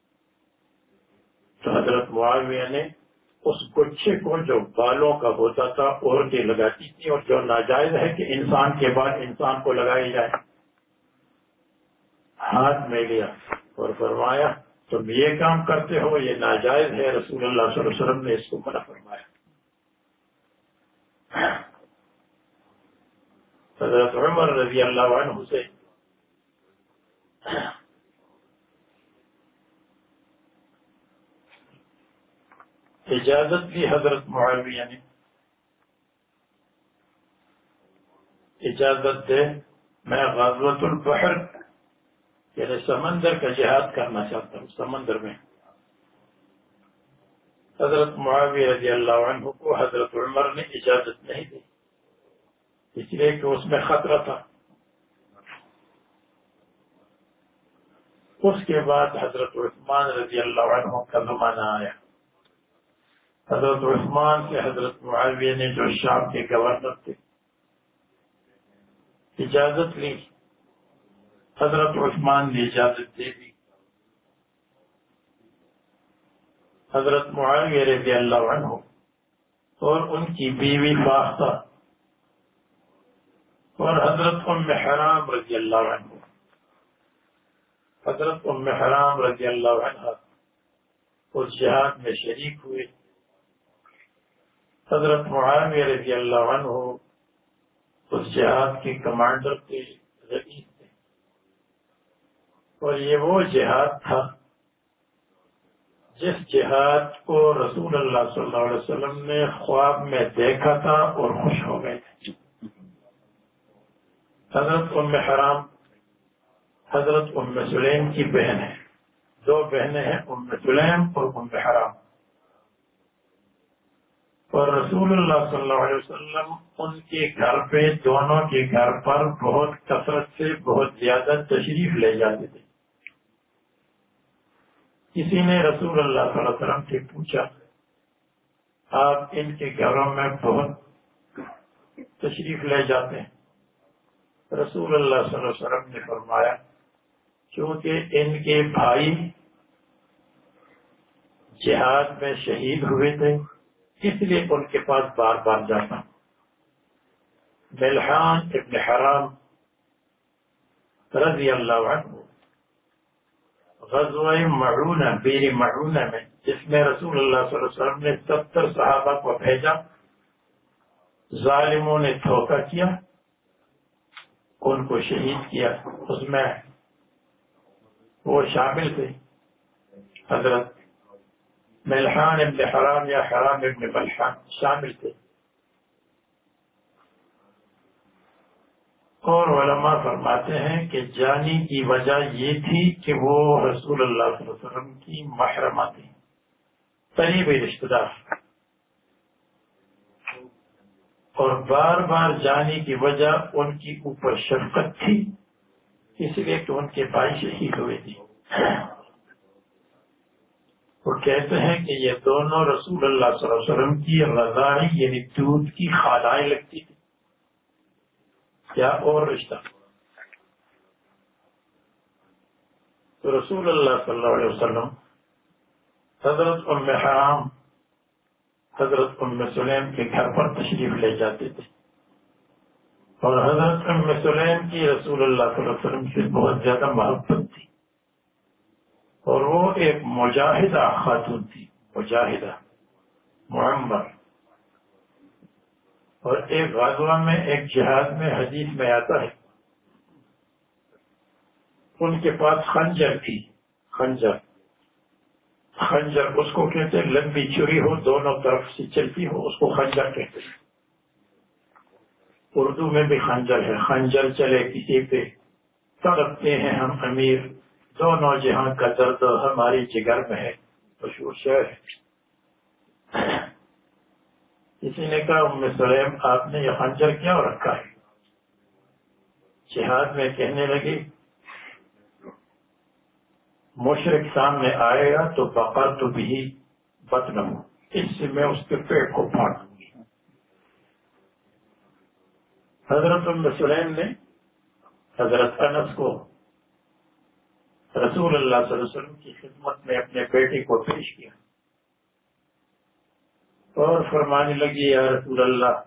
تو حضرت معاویہ نے اس گچھے کو جو بالوں کا ہوتا تھا عورتیں لگاتی تھی اور جو ناجائز ہے کہ انسان کے بعد انسان کو لگائی جائے۔ ہاتھ میں لیا اور فرمایا، تم یہ کام کرتے ہو، یہ ناجائز ہے۔ رسول اللہ صلی اللہ علیہ وسلم نے اس کو منع فرمایا۔ حضرت عمر رضی اللہ عنہ سے۔ اجازت بھی حضرت معاویہ نے اجازت دے، میں غازوت البحر یعنی سمندر کا جہاد کرنا چاہتا ہوں، سمندر میں۔ حضرت معاویہ رضی اللہ عنہ کو حضرت عمر نے اجازت نہیں دی۔ اس لیے کہ اس میں خطرہ تھا۔ اس کے بعد حضرت عثمان رضی اللہ عنہ کا زمانہ آیا۔ حضرت عثمان سے حضرت معاویہ نے جو شام کے گورنر تھے اجازت لی۔ حضرت عثمان نے اجازت دے دی۔ حضرت معاویہ رضی اللہ عنہ اور ان کی بیوی فاختہ اور حضرت ام حرام رضی اللہ عنہ۔ حضرت ام حرام رضی اللہ عنہ اس جہاد میں شریک ہوئے۔ حضرت معاویہ رضی اللہ عنہ اس جہاد کے کمانڈر کے رئیس تھے۔ اور یہ وہ جہاد تھا جس جہاد کو رسول اللہ صلی اللہ علیہ وسلم نے خواب میں دیکھا تھا اور خوش ہو گئے تھے۔ حضرت ام حرام، حضرت ام سلیم کی بہن ہے دو بہنیں ہیں، ام سلیم اور ام حرام۔ اور رسول اللہ صلی اللہ علیہ وسلم ان کے گھر پہ، دونوں کے گھر پر بہت کثرت سے، بہت زیادہ تشریف لے جاتے تھے۔ کسی نے رسول اللہ صلی اللہ علیہ وسلم سے پوچھا، آپ ان کے گھروں میں بہت تشریف لے جاتے ہیں؟ رسول اللہ صلی اللہ علیہ وسلم نے فرمایا کیونکہ ان کے بھائی جہاد میں شہید ہوئے تھے، اس لیے ان کے پاس بار بار جاتا۔ ہوں ملحان ابن حرام رضی اللہ عنہ، غزوہ معونہ، بیر معونہ میں، جس میں رسول اللہ صلی اللہ علیہ وسلم نے ستر صحابہ کو بھیجا، ظالموں نے دھوکہ کیا۔ ان کو شہید کیا، اس میں وہ شامل تھے۔ حضرت ملحان ابن حرام یا حرام ابن ملحان شامل تھے۔ اور علماء فرماتے ہیں کہ جانی کی وجہ یہ تھی کہ وہ رسول اللہ صلی اللہ علیہ وسلم کی محرمہ تھی قریبی رشتے دار۔ اور بار بار جانے کی وجہ ان کی اوپر شفقت تھی، اس لیے کہ ان کے بھائی شہید ہوئے تھے۔ وہ کہتے ہیں کہ یہ دونوں رسول اللہ صلی اللہ علیہ وسلم کی رضائی یعنی دودھ کی خالائیں لگتی تھی۔ یا اور رشتہ؟ تو رسول اللہ صلی اللہ علیہ وسلم حضرت ام حرام حضرت ام سلیم کے گھر پر تشریف لے جاتے تھے۔ اور حضرت ام سلیم کی رسول اللہ صلی اللہ علیہ وسلم سے بہت زیادہ محبت تھی۔ اور وہ ایک مجاہدہ خاتون تھی، مجاہدہ، معمر۔ اور ایک غازوہ میں، ایک جہاد میں، حدیث میں آتا ہے۔ ان کے پاس خنجر تھی، خنجر۔ خنجر، اس کو کہتے ہیں لمبی چوری ہو، دونوں طرف سے چلتی ہو، اس کو خنجر کہتے ہیں۔ اردو میں بھی خنجر ہے۔ خنجر چلے کسی پہ، تڑپتے ہیں ہم امیر۔ دونوں جہاں کا درد ہماری جگر میں ہے۔ مشہور شہر ہے۔ کسی نے کہا، ام سلیم، آپ نے یہ خنجر کیا رکھا ہے؟ جہاد میں کہنے لگی مشرق سامنے آئے گا تو بقر تو بھی بدنم اس سے میں اس کے پیٹ کو پھاڑ دوں گی۔ حضرت ام سلیم نے حضرت انس کو رسول اللہ صلی اللہ علیہ وسلم کی خدمت میں اپنے بیٹے کو پیش کیا۔ اور فرمانے لگی یا رسول اللہ،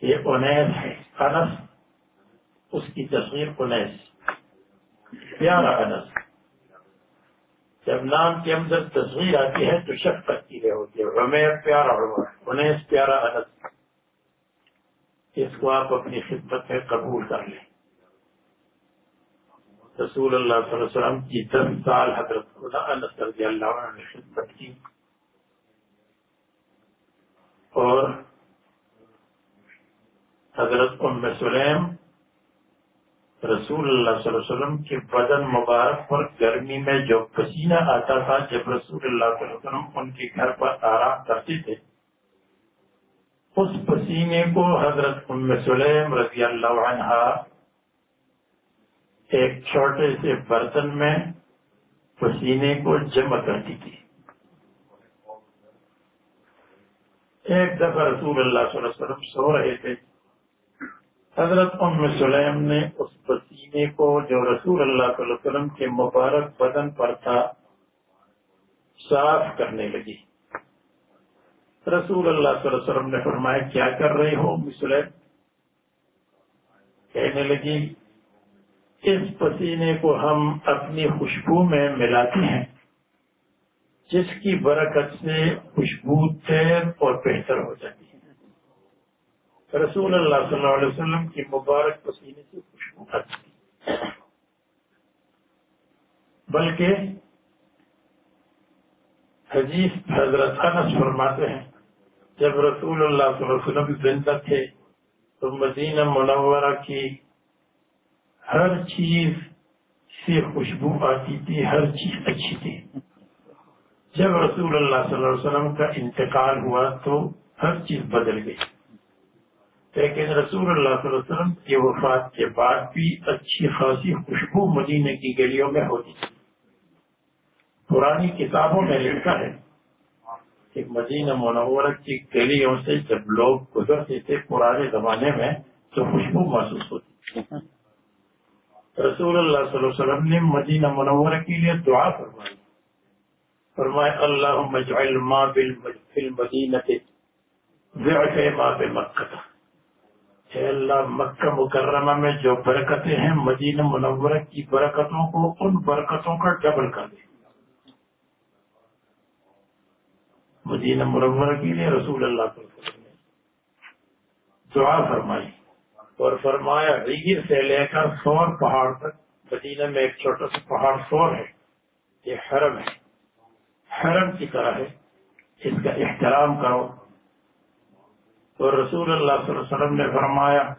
یہ انیس ہے۔ انس، اس کی تصویر انیس۔ پیارا انس جب نام کے اندر تصویر آتی ہے تو شفقت کی ہوتی ہے رمیر پیارا ہوا انیس پیارا انس۔ اس کو آپ اپنی خدمت میں قبول کر لیں۔ رسول اللہ صلی اللہ علیہ وسلم کی دس سال حضرت انس رضی اللہ عنہ نے خدمت کی۔ اور حضرت ام سلیم رسول اللہ صلی اللہ علیہ وسلم کے بدن مبارک پر گرمی میں جو پسینہ آتا تھا، جب رسول اللہ صلی اللہ علیہ وسلم ان کے گھر پر آرام کرتے تھے، اس پسینے کو حضرت ام سلیم رضی اللہ عنہ ایک چھوٹے سے برتن میں پسینے کو جمع کرتی تھی۔ ایک دفعہ رسول اللہ صلی اللہ علیہ وسلم سو رہے تھے۔ حضرت ام سلیم نے اس پسینے کو جو رسول اللہ صلی اللہ علیہ وسلم کے مبارک بدن پر تھا، صاف کرنے لگی۔ رسول اللہ صلی اللہ علیہ وسلم نے فرمایا، کیا کر رہی ہو ام سلیم؟ کہنے لگی، اس پسینے کو ہم اپنی خوشبو میں ملاتے ہیں، جس کی برکت سے خوشبو تیر اور بہتر ہو جاتی ہے۔ رسول اللہ صلی اللہ علیہ وسلم کی مبارک پسینے سے خوشبو آتی بلکہ حجیف حضرت انس فرماتے ہیں، جب رسول اللہ صلی اللہ علیہ وسلم زندہ تھے تو مدینہ منورہ کی ہر چیز سے خوشبو آتی تھی، ہر چیز اچھی تھی۔ جب رسول اللہ صلی اللہ علیہ وسلم کا انتقال ہوا تو ہر چیز بدل گئی۔ لیکن رسول اللہ صلی اللہ علیہ وسلم کی وفات کے بعد بھی اچھی خاصی خوشبو مدینے کی گلیوں میں ہوتی تھی۔ پرانی کتابوں میں لکھا ہے کہ مدینہ منورہ کی گلیوں سے جب لوگ گزرتے تھے پرانے زمانے میں تو خوشبو محسوس ہوتی رسول اللہ صلی اللہ علیہ وسلم نے مدینہ منورہ کے لیے دعا فرمائی۔ فرمائے اللہ مجعل ما فی المدینت ضعف ما بمکہ۔ اے اللہ، مکہ مکرمہ میں جو برکتیں ہیں، مدینہ منورہ کی برکتوں کو ان برکتوں کا ڈبل کر دے مدینہ منورہ کے لیے رسول اللہ صلی نے دعا فرمائی اور فرمایا عیر سے لے کر سور پہاڑ تک۔ مدینہ میں ایک چھوٹا سا پہاڑ سور ہے، یہ حرم ہے۔ حرم کی طرح ہے۔ اس کا احترام کرو۔ تو رسول اللہ صلی اللہ علیہ وسلم نے فرمایا،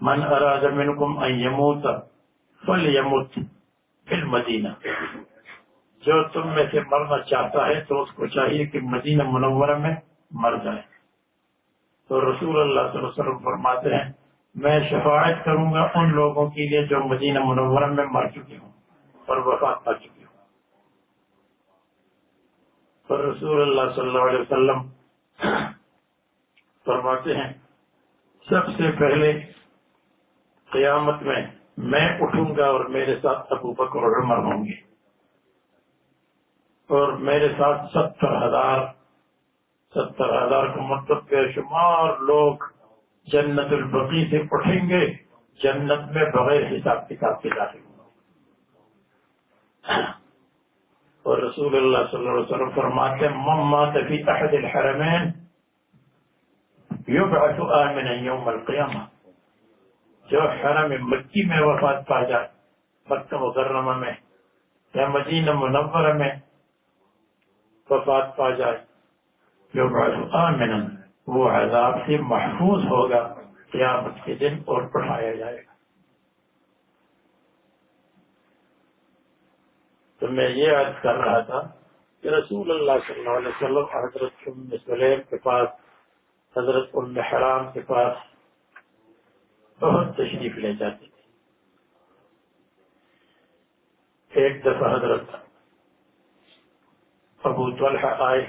من اراد منکم ان یموت فلیموت فی المدینہ. جو تم میں سے مرنا چاہتا ہے تو اس کو چاہیے کہ مدینہ منورہ میں مر جائے۔ تو رسول اللہ صلی اللہ علیہ وسلم فرماتے ہیں، میں شفاعت کروں گا ان لوگوں کے لیے جو مدینہ منورہ میں مر چکے ہوں اور وفات پا چکے ہوں۔ اور رسول اللہ صلی اللہ علیہ وسلم فرماتے ہیں، سب سے پہلے قیامت میں میں اٹھوں گا اور میرے ساتھ ابو بکر اور عمر ہوں گے۔ اور میرے ساتھ ستر ہزار ستر ہزار کو مطلب بے شمار لوگ جنت البقی سے اٹھیں گے، جنت میں بغیر حساب کتاب کے داخل ہوں اور رسول اللہ صلی اللہ علیہ وسلم فرماتے مما فی احد الحرمین يبعث آمنا يوم القيامة. جو حرم مکی میں وفات پا جائے، مکہ مکرمہ میں یا مدینہ منورہ میں وفات پا جائے، يبعث آمنا، وہ عذاب سے محفوظ ہوگا، قیامت کے دن اور پڑھایا جائے گا۔ تو میں یہ عرض کر رہا تھا کہ رسول اللہ صلی اللہ علیہ وسلم حضرت سلیم کے پاس حضرت ام حرام کے پاس بہت تشریف لے جاتی تھی ایک دفعہ حضرت ابو طلحہ آئے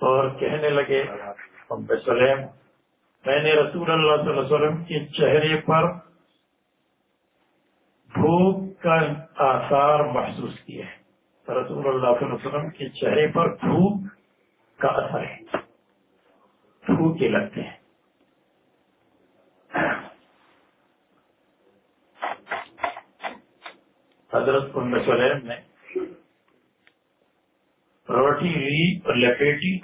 اور کہنے لگے، ام سلیم، میں نے رسول اللہ صلی اللہ علیہ وسلم کے چہرے پر بھوک کا آثار محسوس کیے رسول اللہ صلی اللہ علیہ وسلم کے چہرے پر بھوک کا اثر ہے۔ کے لگتے ہیں۔ حضرت سلیم نے روٹی لی اور لپیٹی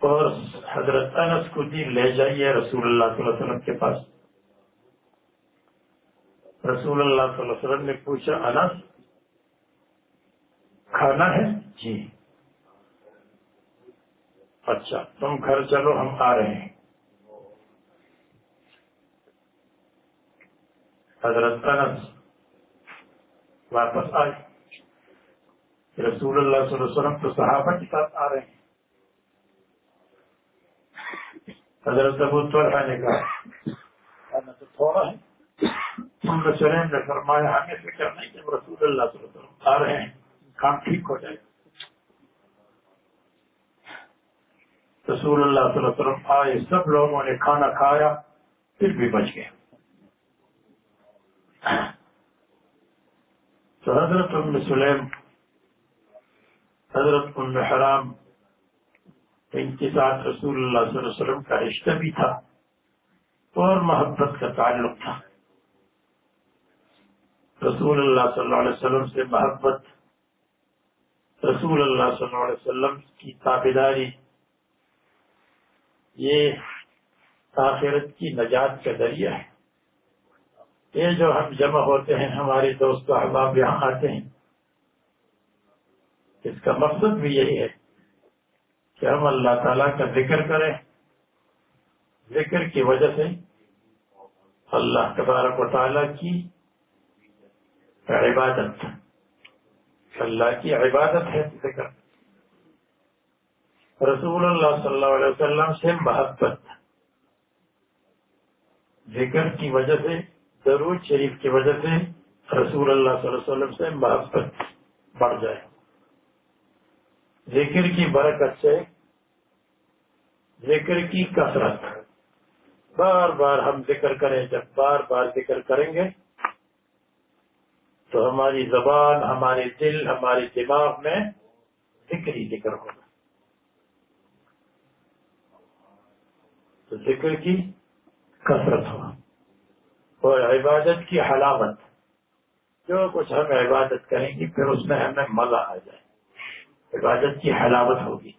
اور حضرت انس کو دی لے جائیے رسول اللہ صلی اللہ علیہ وسلم کے پاس۔ رسول اللہ صلی اللہ علیہ وسلم نے پوچھا، انس، کھانا ہے؟ جی۔ اچھا تم گھر چلو، ہم آ رہے ہیں۔ حضرت انس واپس آئے۔ رسول اللہ صلی اللہ علیہ وسلم تو صحابہ کے ساتھ آ رہے ہیں۔ حضرت ابو طلحہ نے کہا تو تھوڑا ہے۔ ہم نے سرینڈر فرمایا ہمیں فکر نہیں کہ رسول اللہ صلی اللہ علیہ وسلم آ رہے ہیں۔ کام ٹھیک ہو جائے۔ گا رسول اللہ صلی اللہ علیہ وسلم آئے، سب لوگوں نے کھانا کھایا، پھر بھی بچ گئے۔ تو حضرت ام سلیم، حضرت ام حرام، ان کے ساتھ رسول اللہ صلی اللہ علیہ وسلم کا رشتہ بھی تھا اور محبت کا تعلق تھا۔ رسول اللہ صلی اللہ علیہ وسلم سے محبت، رسول اللہ صلی اللہ علیہ وسلم کی تابیداری یہ آخرت کی نجات کا ذریعہ ہے۔ یہ جو ہم جمع ہوتے ہیں، ہمارے دوست احباب یہاں آتے ہیں۔ اس کا مقصد بھی یہی ہے کہ ہم اللہ تعالی کا ذکر کریں۔ ذکر کی وجہ سے اللہ تبارک و تعالی کی عبادت، اللہ کی عبادت ہے ذکر۔ رسول اللہ صلی اللہ علیہ وسلم سے محبت ذکر کی وجہ سے ضرور شریف کی وجہ سے رسول اللہ صلی اللہ علیہ وسلم سے محبت بڑھ جائے ذکر کی برکت سے ذکر کی کثرت بار بار ہم ذکر کریں، جب بار بار ذکر کریں گے، تو ہماری زبان، ہمارے دل، ہمارے دماغ میں ذکر ہی ذکر ہوگا۔ تو ذکر کی کثرت ہو۔ اور عبادت کی حلاوت۔ جو کچھ ہم عبادت کریں گے، پھر اس میں ہمیں مزہ آ جائے۔ عبادت کی حلاوت ہوگی۔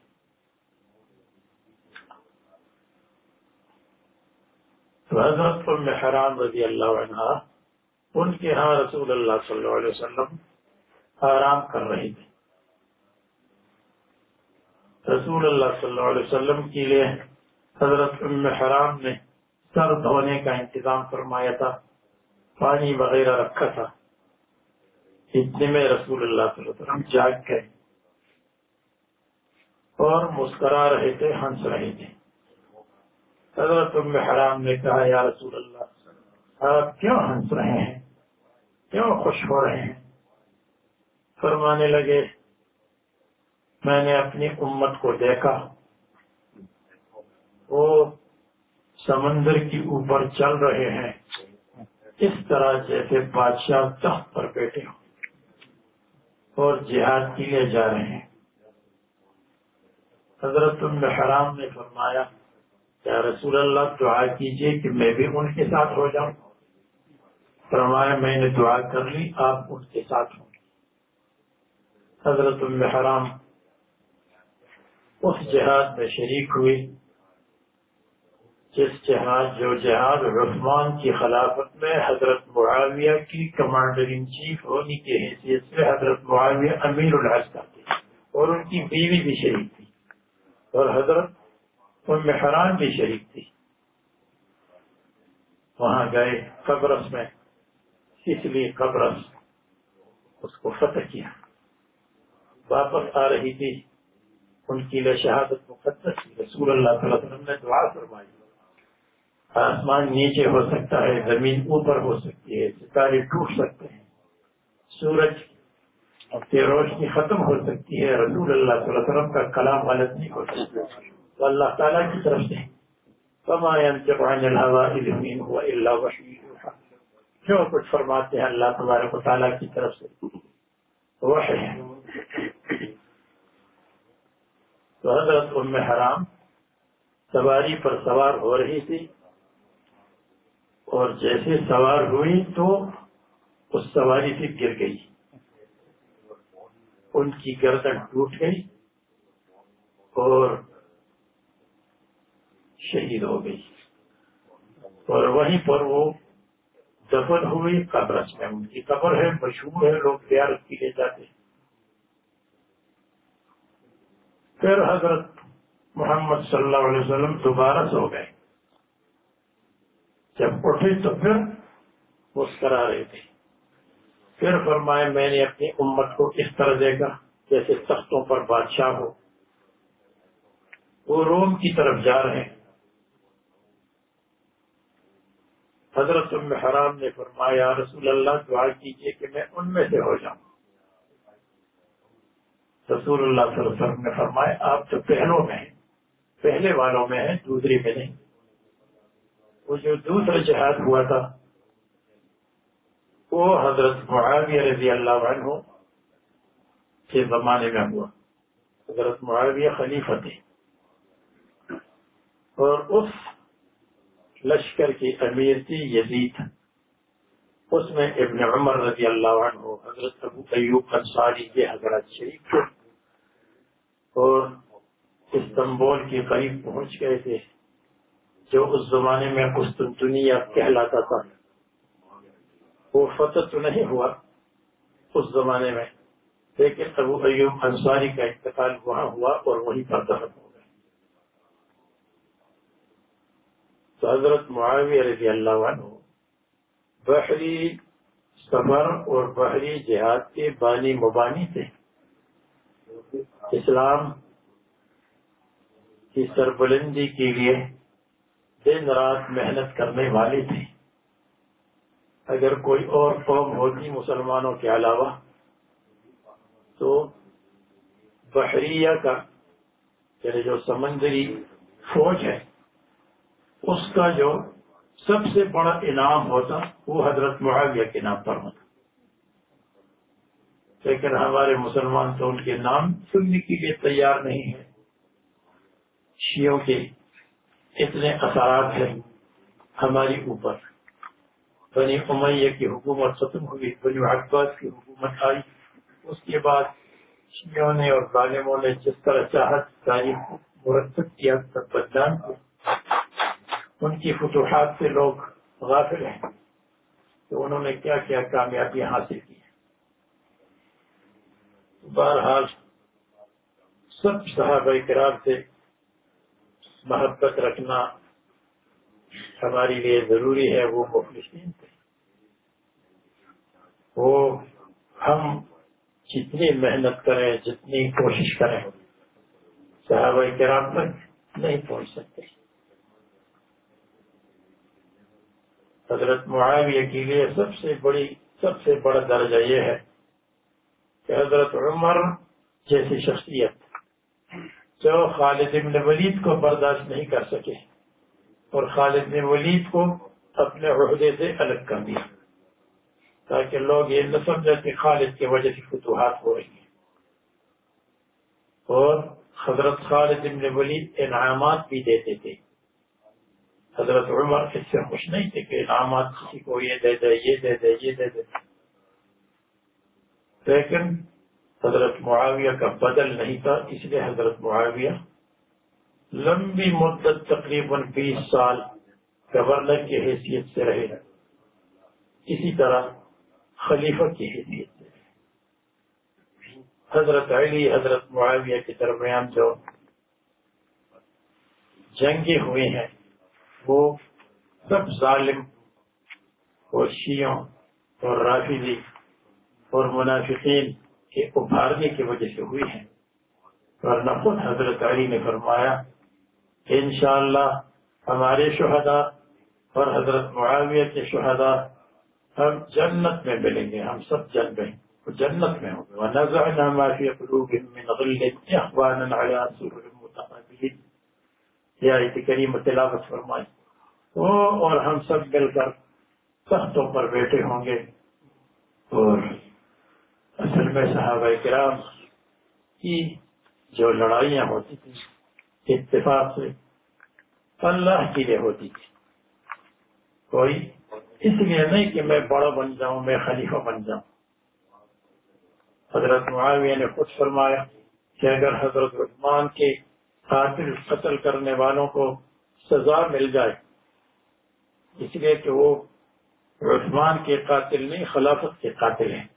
تو حضرت ام حرام رضی اللہ عنہ ان کے ہاں رسول اللہ صلی اللہ علیہ وسلم آرام کر رہی تھی رسول اللہ صلی اللہ علیہ وسلم کے لیے حضرت ام حرام نے سر دھونے کا انتظام فرمایا تھا، پانی وغیرہ رکھا تھا۔ اتنے میں رسول اللہ صلی اللہ علیہ وسلم جاگ گئے۔ اور مسکرا رہے تھے، ہنس رہے تھے۔ حضرت ام حرام نے کہا، یا رسول اللہ، آپ کیوں ہنس رہے ہیں؟ کیوں خوش ہو رہے ہیں؟ فرمانے لگے، میں نے اپنی امت کو دیکھا۔ وہ سمندر کے اوپر چل رہے ہیں۔ اس طرح جیسے بادشاہ تخت پر بیٹھے ہوں۔ اور جہاد کے لیے جا رہے ہیں۔ حضرت حرام نے فرمایا کیا رسول اللہ، دعا کیجیے کہ میں بھی ان کے ساتھ ہو جاؤں۔ فرمایا، میں نے دعا کر لی، آپ ان کے ساتھ ہوں۔ حضرت حرام اس جہاد میں شریک ہوئی جس جہاز جو جہاز عثمان کی خلافت میں حضرت معاویہ کی کمانڈر ان چیف ہونے کی حیثیت سے حضرت معاویہ امیر الحسا تھے اور ان کی بیوی بھی شریک تھی اور حضرت ام بھی شریک تھی وہاں گئے قبرس میں۔ اس لیے قبرس اس کو فتح کیا۔ واپس آ رہی تھی۔ ان کی لیے شہادت مقدس۔ رسول اللہ صلی اللہ علیہ وسلم نے دعا فرمائی۔ آسمان نیچے ہو سکتا ہے، زمین اوپر ہو سکتی ہے، ستارے ٹوٹ سکتے ہیں۔ سورج کی روشنی ختم ہو سکتی ہے، رسول اللہ صلی اللہ علیہ وسلم کا کلام غلط نہیں ہو سکتا۔ تو اللہ تعالیٰ کی طرف سے۔ جو کچھ فرماتے ہیں اللہ تبارک و تعالیٰ کی طرف سے۔ وہ تو حضرت ام حرام سواری پر سوار ہو رہی تھی۔ اور جیسے سوار ہوئی تو اس سواری سے گر گئی۔ ان کی گردن ٹوٹ گئی اور شہید ہو گئی۔ اور وہیں پر وہ دفن ہوئی قبرس میں۔ ان کی قبر ہے، مشہور ہے، لوگ پیار کی لے جاتے پھر حضرت محمد صلی اللہ علیہ وسلم دوبارہ سو گئے۔ جب اٹھے تو پھر مسکرا رہے تھے پھر فرمائے میں نے اپنی امت کو اس طرح دے گا جیسے تختوں پر بادشاہ ہو وہ روم کی طرف جا رہے ہیں۔ حضرت ام حرام نے فرمایا رسول اللہ، دعا کیجیے کہ میں ان میں سے ہو جاؤں۔ رسول اللہ صلی اللہ علیہ وسلم نے فرمایا، آپ تو پہلوں میں ہیں، پہلے والوں میں ہیں، دوسری میں نہیں۔ وہ جو دوسرا جہاد ہوا تھا، وہ حضرت معاویہ رضی اللہ عنہ کے زمانے میں ہوا۔ حضرت معاویہ خلیفہ تھے۔ اور اس لشکر کی امیر تھی یزید۔ اس میں ابن عمر رضی اللہ عنہ، حضرت ابو ایوب انصاری کے حضرت شریف تھے۔ اور استنبول کے قریب پہنچ گئے تھے۔ جو اس زمانے میں قسطنطنیہ کہلاتا تھا۔ وہ فتح تو نہیں ہوا اس زمانے میں، لیکن ابو ایوب انصاری کا انتقال وہاں ہوا اور وہیں پر دفن ہو گئے۔ تو حضرت معاویہ رضی اللہ عنہ بحری سفر اور بحری جہاد کے بانی مبانی تھے۔ اسلام کی سربلندی کے لیے دن رات محنت کرنے والے تھے اگر کوئی اور قوم ہوتی مسلمانوں کے علاوہ، تو بحریہ کا یعنی جو سمندری فوج ہے، اس کا جو سب سے بڑا انعام ہوتا، وہ حضرت معاویہ کے نام پر ہوتا۔ لیکن ہمارے مسلمان تو ان کے نام سننے کے لیے تیار نہیں ہے شیوں کے اتنے اثرات ہیں ہماری اوپر۔ بنی امیہ کی حکومت ختم ہوئی، بنی عباس کی حکومت آئی۔ اس کے بعد شیوں نے اور ظالموں نے جس طرح چاہت تاریخ کو مرتب کیا بدنام کو ان کی فتوحات سے لوگ غافل ہیں تو انہوں نے کیا کیا کامیابی حاصل کی۔ بہرحال، سب صحابہ کرام سے محبت رکھنا ہمارے لیے ضروری ہے، وہ مخلصین تھے۔ وہ ہم جتنی محنت کریں، جتنی کوشش کریں، صحابہ کرام تک نہیں پہنچ سکتے۔ حضرت معاویہ کے لیے سب سے بڑی، سب سے بڑا درجہ یہ ہے کہ حضرت عمر جیسی شخصیت جو خالد ابن ولید کو برداشت نہیں کر سکے۔ اور خالد بن ولید کو اپنے عہدے سے الگ کر دیا۔ تاکہ لوگ یہ نہ سمجھے کہ خالد کی وجہ سے فتوحات ہو رہی ہیں۔ اور حضرت خالد ابن ولید انعامات بھی دیتے تھے۔ حضرت عمر اس سے خوش نہیں تھے کہ انعامات کسی کو یہ دے دے، یہ دے دے، یہ دے دے۔ لیکن حضرت معاویہ کا بدل نہیں تھا، اس لیے حضرت معاویہ لمبی مدت تقریباً بیس سال گورنر کی حیثیت سے رہے۔ اسی طرح خلیفہ کی حیثیت سے حضرت علی، حضرت معاویہ کے درمیان جو جنگیں ہوئی ہیں، وہ سب ظالم اور شیعوں اور رافضی اور منافقین کے ابھارنے کی وجہ سے ہوئی ہیں ورنہ خود حضرت علی نے فرمایا کہ انشاءاللہ ہمارے شہداء اور حضرت معاویہ کے شہداء ہم جنت میں ملیں گے، ہم سب جن گئے جنت میں ہوں گے۔ وَنَزَعْنَا مَا فِي قُلُوبِهِم مِّنْ غِلٍّ إِخْوَانًا عَلَىٰ سُرُرٍ مُتَقَابِلِينَ۔ یہ آیت کریم تلاوت فرمائی۔ وہ اور ہم سب مل کر تختوں پر بیٹھے ہوں گے اور میں صحابہ کرام کی جو لڑائیاں ہوتی تھی اتفاق سے اللہ کے لیے ہوتی تھی۔ کوئی اس لیے نہیں کہ میں بڑا بن جاؤں، میں خلیفہ بن جاؤں۔ حضرت معاویہ نے خود فرمایا کہ اگر حضرت عثمان کے قاتل قتل کرنے والوں کو سزا مل جائے، اس لیے کہ وہ عثمان کے قاتل نہیں، خلافت کے قاتل ہیں۔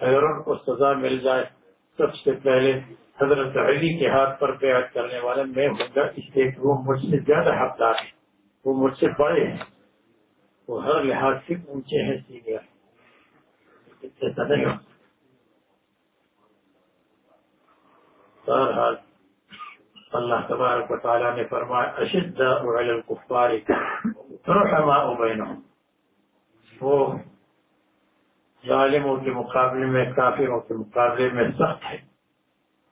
ان کو سزا مل جائے، سب سے پہلے حضرت علی کے ہاتھ پر بیعت کرنے والے، میں ہوں گا، اس لیے وہ مجھ سے زیادہ حقدار ہیں، وہ مجھ سے بڑے ہیں، وہ ہر لحاظ سے اونچے ہیں، سیدھے ایسا نہیں ہو بہرحال، اللہ تبارک و تعالیٰ نے فرمایا اشد علی الکفار، رحماء بینہم۔ وہ ظالموں کے مقابلے میں کافروں کے مقابلے میں سخت ہے۔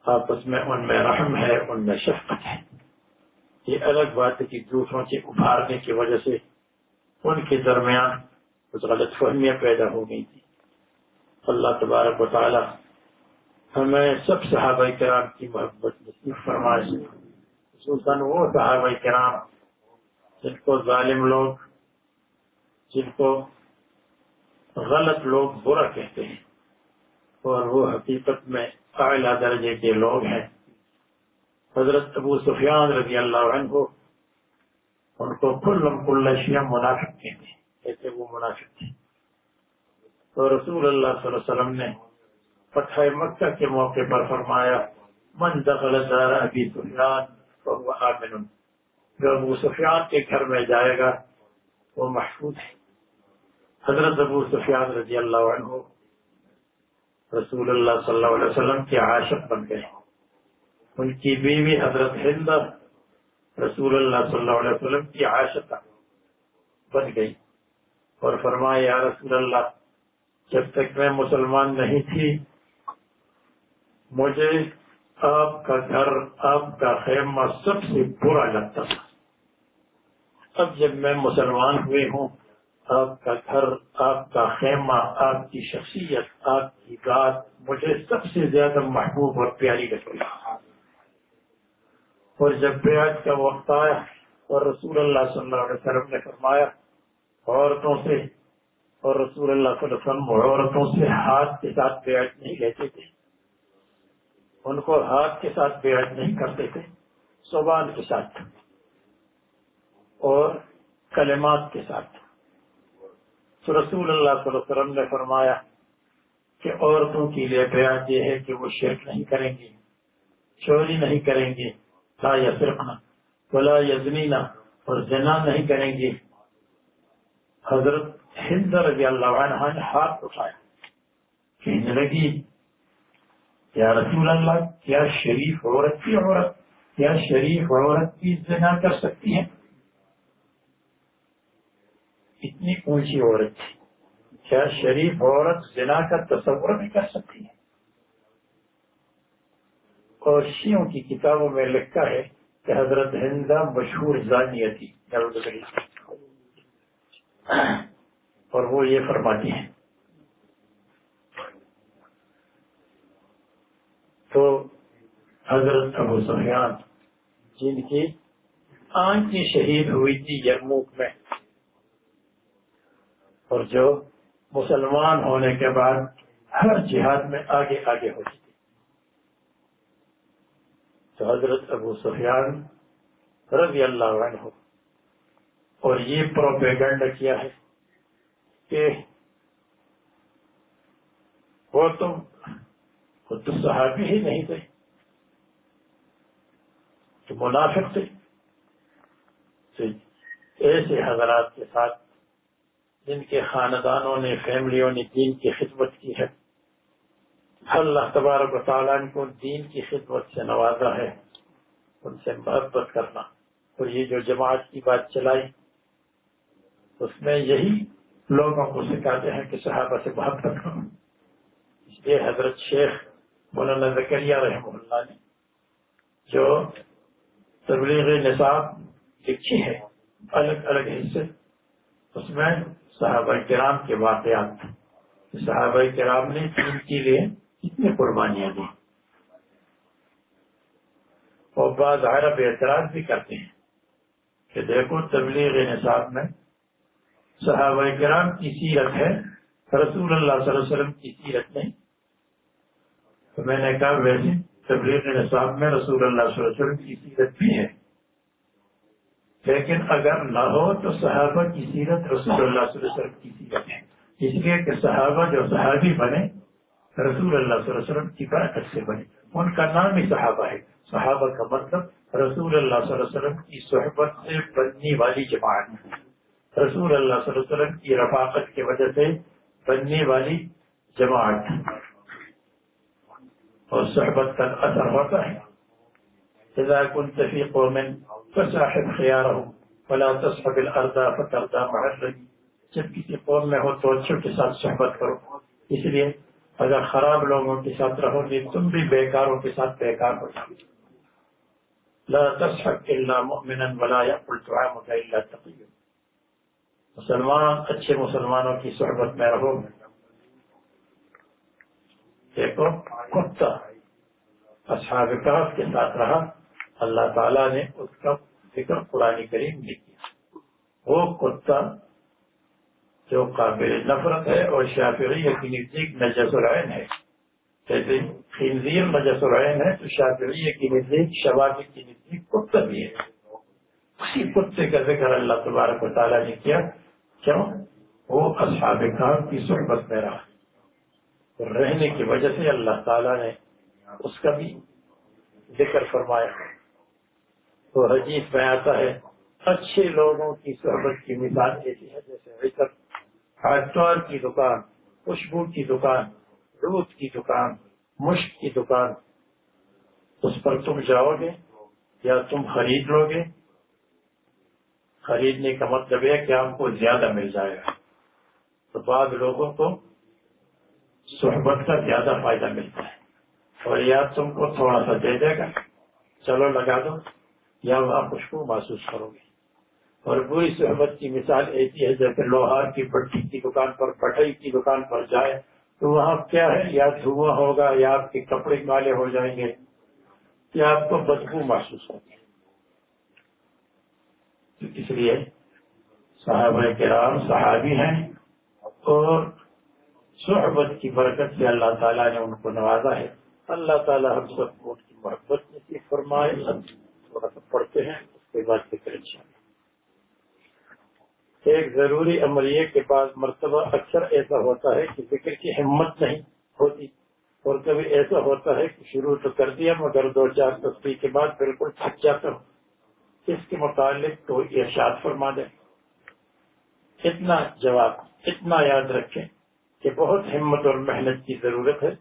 آپس میں ان میں رحم ہے، ان میں شفقت ہے۔ یہ الگ بات ہے کہ دوسروں کے ابھارنے کی وجہ سے ان کے درمیان کچھ غلط فہمیاں پیدا ہو گئی تھی اللہ تبارک و تعالی ہمیں سب صحابہ کرام کی محبت نصیب فرمائے۔ خصوصاً وہ صحابہ کرام جن کو ظالم لوگ، جن کو غلط لوگ برا کہتے ہیں۔ اور وہ حقیقت میں اعلیٰ درجے کے لوگ ہیں۔ حضرت ابو سفیان رضی اللہ عنہ کو ان کو کلم کل شیعہ منافق کہتے ہیں۔ ایسے وہ منافق تھے تو رسول اللہ صلی اللہ علیہ وسلم نے فتح مکہ کے موقع پر فرمایا، من دخل دار ابی سفیان فهو آمن۔ جو ابو سفیان کے گھر میں جائے گا، وہ محفوظ ہے۔ حضرت ابو سفیان رضی اللہ عنہ رسول اللہ صلی اللہ علیہ وسلم کے عاشق بن گئے ان کی بیوی حضرت ہند رسول اللہ صلی اللہ علیہ وسلم کی عاشق بن گئی۔ اور فرمایا، یا رسول اللہ، جب تک میں مسلمان نہیں تھی، مجھے آپ کا گھر، آپ کا خیمہ سب سے برا لگتا تھا۔ اب جب میں مسلمان ہوئے ہوں آپ کا گھر، آپ کا خیمہ، آپ کی شخصیت، آپ کی بات مجھے سب سے زیادہ محبوب اور پیاری لگتی اور جب بیعت کا وقت آیا اور رسول اللہ صلی اللہ علیہ وسلم نے فرمایا، عورتوں سے، اور رسول اللہ صلی اللہ علیہ وسلم عورتوں سے ہاتھ کے ساتھ بیعت نہیں لیتے تھے۔ ان کو ہاتھ کے ساتھ بیعت نہیں کرتے تھے زبان کے ساتھ۔ اور کلمات کے ساتھ۔ تو رسول اللہ صلی اللہ علیہ وسلم نے فرمایا کہ عورتوں کے لیے بیان یہ ہے کہ وہ شرک نہیں کریں گی چوری نہیں کریں گی لا یا صرف بلا یزمینا اور جنا نہیں کریں گی حضرت ہند رضی اللہ عنہ نے ہاتھ اٹھایا کہنے لگی یا رسول اللہ، کیا شریف عورت کی عورت، کیا شریف عورت بھی زنا کر سکتی ہے اتنی اونچی عورت تھی۔ کیا شریف عورت زنا کا تصور نہیں کر سکتی ہے؟ اور شیوں کی کتابوں میں لکھا ہے کہ حضرت ہندا مشہور زانیہ تھی۔ اور وہ یہ فرماتی ہیں۔ تو حضرت ابو سفیان، جن کی آنکھیں شہید ہوئی تھی یرموک میں اور جو مسلمان ہونے کے بعد ہر جہاد میں آگے آگے ہوتی تھی تو حضرت ابو سفیان رضی اللہ عنہ، اور یہ پروپیگنڈ کیا ہے کہ وہ تم خود تو صحابی ہی نہیں تھے، تو منافق تھے۔ ایسے حضرات کے ساتھ جن کے خاندانوں نے، فیملیوں نے دین کی خدمت کی ہے۔ اللہ تبارک و تعالیٰ کو دین کی خدمت سے نوازا ہے، ان سے محبت کرنا۔ اور یہ جو جماعت کی بات چلائی، اس میں یہی لوگوں کو سکھاتے ہیں کہ صحابہ سے محبت کرو۔ اس لیے حضرت شیخ مولانا زکریہ رحم اللہ نے جو تبلیغ نصاب لکھی ہے، الگ الگ حصے، اس میں صحابہ کرام کے واقعات صحابہ کرام نے ان کے لیے کتنی قربانیاں دی اور بعض عرب اعتراض بھی کرتے ہیں کہ دیکھو تبلیغ نصاب میں صحابہ کرام کی سیرت ہے، رسول اللہ صلی اللہ علیہ وسلم کی سیرت نہیں۔ تو میں نے کہا ویسے تبلیغ نصاب میں رسول اللہ صلی اللہ علیہ وسلم کی سیرت بھی ہے۔ لیکن اگر نہ ہو تو صحابہ کی سیرت رسول اللہ صلی اللہ علیہ وسلم کی سیرت ہے۔ اس لیے کہ صحابہ جو صحابی بنے، رسول اللہ صلی اللہ علیہ وسلم کی برکت سے بنے۔ ان کا نام ہی صحابہ ہے۔ صحابہ کا مطلب رسول اللہ صلی اللہ علیہ وسلم کی صحبت سے بننے والی جماعت رسول اللہ صلی اللہ علیہ وسلم کی رفاقت کی وجہ سے بننے والی جماعت اور صحبت کا اثر ہوتا ہے۔ اذا كنت في قوم فصاحب خيارهم فلا تصحب الارض فترضى مع الرجل جب کسی قوم میں ہو تو اچھوں کے ساتھ صحبت کرو۔ اس لیے اگر خراب لوگوں کے ساتھ رہو گے، تم بھی بیکاروں کے ساتھ بیکار ہو جاؤ لا تصحب الا مؤمنا ولا يقل طعامك الا تقي۔ مسلمان، اچھے مسلمانوں کی صحبت میں رہو۔ دیکھو، کتا اصحاب کہف کے ساتھ رہا۔ اللہ تعالیٰ نے اس کا ذکر قرآن کریم نے کیا۔ وہ کتا جو قابل نفرت ہے اور شافعی کے نزدیک نجس العین ہے۔ جیسے خنزیر نجس العین ہے تو شافعی کے نزدیک شبابی کے نزدیک کتا بھی ہے۔ اسی کتے کا ذکر اللہ تبارک و تعالیٰ نے کیا۔ کیوں؟ وہ اصحاب کہف کی صحبت میں رہا۔ رہنے کی وجہ سے اللہ تعالیٰ نے اس کا بھی ذکر فرمایا۔ تو حجیز میں آتا ہے۔ اچھے لوگوں کی صحبت کی مثال ایسی ہے، جیسے اتوار کی دکان، خوشبو کی دکان دودھ کی دکان، مشک کی دکان۔ اس پر تم جاؤ گے یا تم خرید لو گے؟ خریدنے کا مطلب ہے کہ آپ کو زیادہ مل جائے گا۔ تو بعض لوگوں کو صحبت کا زیادہ فائدہ ملتا ہے۔ اور یا تم کو تھوڑا سا دے دے گا۔ چلو لگا دو۔ یا وہاں خوشبو محسوس کرو گے۔ اور بری صحبت کی مثال ایسی ہے، جیسے لوہار کی بٹی کی دکان پر پٹائی کی دکان پر جائے تو وہاں کیا ہے؟ یا دھواں ہوگا یا آپ کے کپڑے مالے ہو جائیں گے۔ یا آپ کو بدبو محسوس ہوگی اس لیے صحابہ کرام صحابی ہیں اور صحبت کی برکت سے اللہ تعالیٰ نے ان کو نوازا ہے۔ اللہ تعالیٰ ہم سب کو ان کی محبت میں فرمائے۔ تھوڑا سا پڑھتے ہیں، اس کے بعد فکر انشاءاللہ ایک ضروری عملیہ کے بعد مرتبہ اکثر ایسا ہوتا ہے کہ فکر کی ہمت نہیں ہوتی، اور کبھی ایسا ہوتا ہے کہ شروع تو کر دیا مگر دو چار تصویر کے بعد بالکل تھک جاتا ہوں اس کے متعلق تو ارشاد فرما دیں۔ اتنا جواب، اتنا یاد رکھیں کہ بہت ہمت اور محنت کی ضرورت ہے۔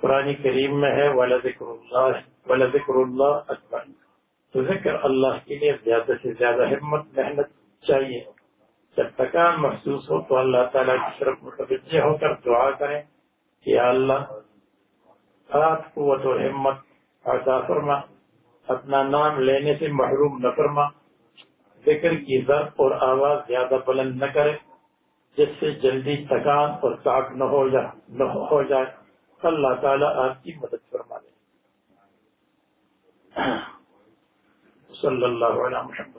پرانی کریم میں ہے والا ذکر اللہ والا ذکر اللہ اکبر ذکر اللہ کے لیے زیادہ سے زیادہ ہمت، محنت چاہیے۔ جب تھکان محسوس ہو تو اللہ تعالیٰ کی طرف متوجہ ہو کر دعا کریں کہ اللہ آپ قوت اور ہمت عطا فرما، اپنا نام لینے سے محروم نہ فرما فکر کی ضرب اور آواز زیادہ بلند نہ کرے، جس سے جلدی تھکان اور تاک نہ ہو جائے نہ ہو جائے۔ اللہ تعالیٰ آپ کی مدد فرما دے۔ صلی اللہ علیہ وسلم.